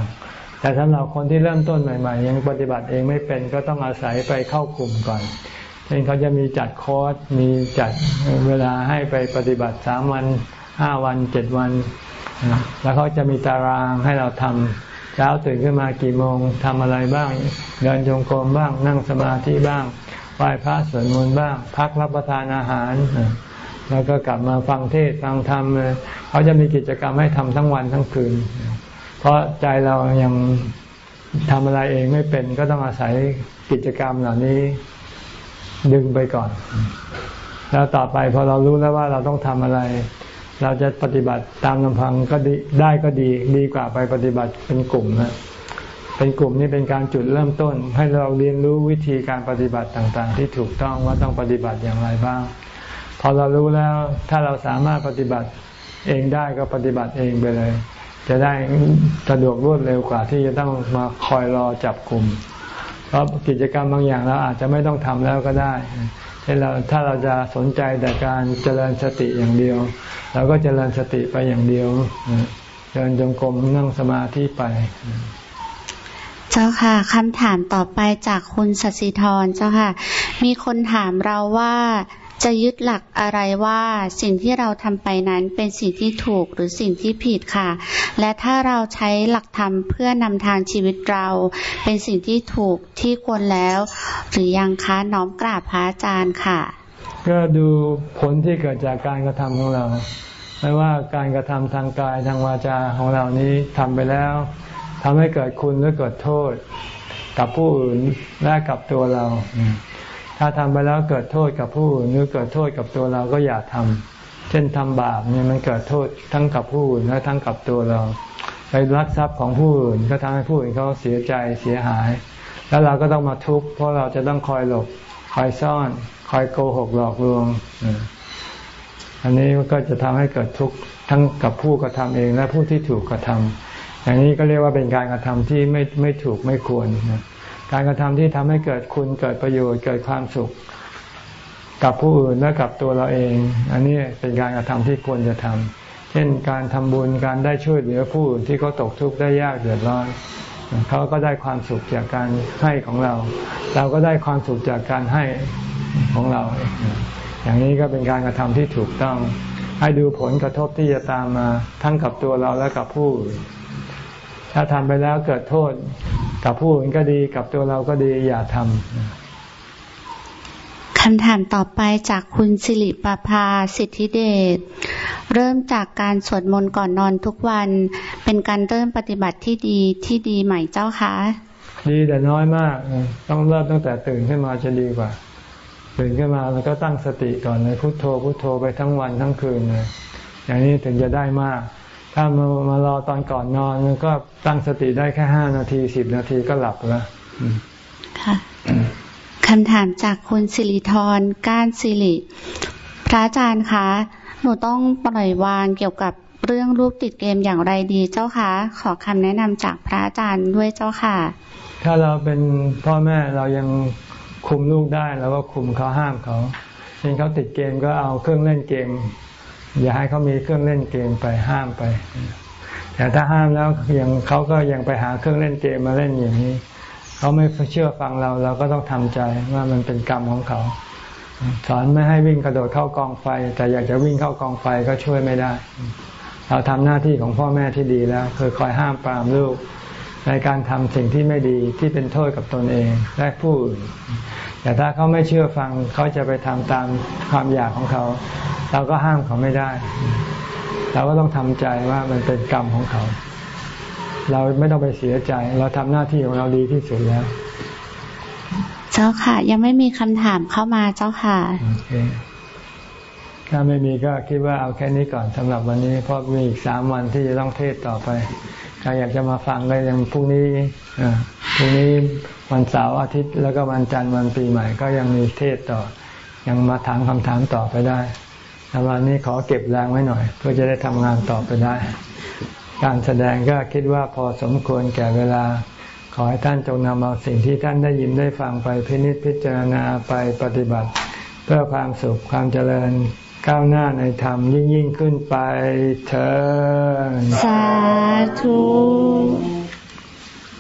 แต่สำหรับคนที่เริ่มต้นใหม่ ๆ ยังปฏิบัติเองไม่เป็นก็ต้องอาศัยไปเข้ากลุ่มก่อนเช่นเขาจะมีจัดคอร์สมีจัดเวลาให้ไปปฏิบัติสามวันห้าวันเจ็ดวัน แล้วเขาจะมีตารางให้เราทำเช้าตื่นขึ้นมากี่โมงทำอะไรบ้าง เดินจงกรมบ้างนั่งสมาธิบ้างไหว้พระสวดมนต์บ้าง พักรับประทานอาหาร แล้วก็กลับมาฟังเทศฟังธรรมเขาจะมีกิจกรรมให้ทำทั้งวันทั้งคืน เพราะใจเรายังทำอะไรเองไม่เป็นก็ต้องอาศัยกิจกรรมเหล่านี้ดึงไปก่อน แล้วต่อไปพอเรารู้แล้วว่าเราต้องทำอะไร เราจะปฏิบัติตามลำพังก็ดีได้ก็ดีดีกว่าไปปฏิบัติเป็นกลุ่มนะเป็นกลุ่มนี้เป็นการจุดเริ่มต้น ให้เราเรียนรู้วิธีการปฏิบัติต่างๆ ที่ถูกต้องว่าต้องปฏิบัติอย่างไรบ้าง อเรารู้แล้วถ้าเราสามารถปฏิบัติเองได้ก็ปฏิบัติเองไปเลย จะได้สะดวกรวดเร็วกว่าที่จะต้องมาคอยรอจับกลุ่ม เพราะกิจกรรมบางอย่างเราอาจจะไม่ต้องทำแล้วก็ได้เช่นเราถ้าเราจะสนใจแต่การเจริญสติอย่างเดียวเราก็เจริญสติไปอย่างเดียวเดินจงกรมนั่งสมาธิไป เจ้าค่ะคำถามต่อไปจากคุณสศิธรเจ้าค่ะ มีคนถามเราว่า จะยึดหลักอะไรว่าสิ่งที่เราทำไปนั้นเป็นสิ่งที่ถูกหรือสิ่งที่ผิดค่ะ และถ้าเราใช้หลักธรรมเพื่อนำทางชีวิตเรา เป็นสิ่งที่ถูกที่ควรแล้ว หรือยังคะน้อมกราบพระอาจารย์ค่ะ ก็ดูผลที่เกิดจากการกระทำของเราไม่ว่าการกระทำทางกายทางวาจาของเรานี้ทำไปแล้วทำให้เกิดคุณหรือเกิดโทษ กับผู้อื่นและกับตัวเรา ถ้าทำไปแล้วเกิดโทษกับผู้อื่นหรือเกิดโทษกับตัวเราก็อย่าทำเช่นทำบาปเนี่ยมันเกิดโทษทั้งกับผู้อื่นและทั้งกับตัวเรา ไปรักทรัพย์ของผู้อื่นก็ทำให้ผู้อื่นเขาเสียใจเสียหาย แล้วเราก็ต้องมาทุกข์เพราะเราจะต้องคอยหลบคอยซ่อน คอยโกหกหลอกลวงอันนี้ก็จะทำให้เกิดทุกข์ทั้งกับผู้กระทำเองและผู้ที่ถูกกระทำอย่างนี้ก็เรียกว่าเป็นการกระทำที่ไม่ไม่ถูกไม่ควรนะ การกระทำที่ทำให้เกิดคุณเกิดประโยชน์เกิดความสุข กับผู้อื่นและกับตัวเราเอง อันนี้เป็นการกระทำที่ควรจะทำเช่นการทำบุญการได้ช่วยเหลือผู้อื่นที่เขาตกทุกข์ได้ยากเดือดร้อนเขาก็ได้ความสุขจากการให้ของเรา เราก็ได้ความสุขจากการให้ของเรา อย่างนี้ก็เป็นการกระทำที่ถูกต้อง ให้ดูผลกระทบที่จะตามมาทั้งกับตัวเราและกับผู้ ถ้าทำไปแล้วเกิดโทษ กับผู้อื่นก็ดีกับตัวเราก็ดีอย่าทำคำถามต่อไปจากคุณสิริปภาสิทธิเดชเริ่มจากการสวดมนต์ก่อนนอนทุกวัน เป็นการเริ่มปฏิบัติที่ดีที่ดีใหม่เจ้าคะดีแต่น้อยมาก ต้องเริ่มตั้งแต่ตื่นขึ้นมาจะดีกว่า ตื่นขึ้นมาแล้วก็ตั้งสติก่อนเลยพุโทโธพุโทโธไปทั้งวันทั้งคืนเลยอย่างนี้ถึงจะได้มาก ถ้ามามารอตอนก่อนนอนก็ตั้งสติได้แค่ห้านาทีสิบนาทีก็หลับแล้วค่ะคำถามจากคุณสิริธรก้านสิริพระอาจารย์คะหนูต้องปล่อยวางเกี่ยวกับเรื่องลูกติดเกมอย่างไรดีเจ้าคะขอคำแนะนำจากพระอาจารย์ด้วยเจ้าค่ะ ถ้าเราเป็นพ่อแม่เรายังคุมลูกได้เราก็คุมเขาห้ามเขาเช่นเขาติดเกมก็เอาเครื่องเล่นเกม อย่าให้เขามีเครื่องเล่นเกมไปห้ามไป แต่ถ้าห้ามแล้วยังเขาก็ยังไปหาเครื่องเล่นเกมมาเล่นอย่างนี้ เขาไม่เชื่อฟังเราเราก็ต้องทำใจว่ามันเป็นกรรมของเขา สอนไม่ให้วิ่งกระโดดเข้ากองไฟ แต่อยากจะวิ่งเข้ากองไฟก็ช่วยไม่ได้ เราทำหน้าที่ของพ่อแม่ที่ดีแล้วคือคอยห้ามปรามลูกในการทำสิ่งที่ไม่ดีที่เป็นโทษกับตนเองและผู้อื่นแต่ถ้าเขาไม่เชื่อฟังเขาจะไปทำตามความอยากของเขา เราก็ห้ามเขาไม่ได้ เราก็ต้องทำใจว่ามันเป็นกรรมของเขา เราไม่ต้องไปเสียใจ เราทำหน้าที่ของเราดีที่สุดแล้ว เจ้าค่ะ ยังไม่มีคำถามเข้ามาเจ้าค่ะถ้าไม่มีก็คิดว่าเอาแค่นี้ก่อนสำหรับวันนี้ เพราะมีอีกสามวันที่จะต้องเทศต่อไปใครอยากจะมาฟังก็ยังพรุ่งนี้พรุ่งนี้ วันเสาร์อาทิตย์แล้วก็วันจันทร์วันปีใหม่ ก็ยังมีเทศต่อ ยังมาถามคำถามต่อไปได้แต่วันนี้ขอเก็บแรงไว้หน่อย เพื่อจะได้ทำงานต่อไปได้ การแสดงก็คิดว่าพอสมควรแก่เวลา ขอให้ท่านจงนำเอาสิ่งที่ท่านได้ยินได้ฟังไปพินิจพิจารณาไปปฏิบัติ เพื่อความสุขความเจริญก้าวหน้าในธรรมยิ่งยิ่งขึ้นไปเถิดสาธุ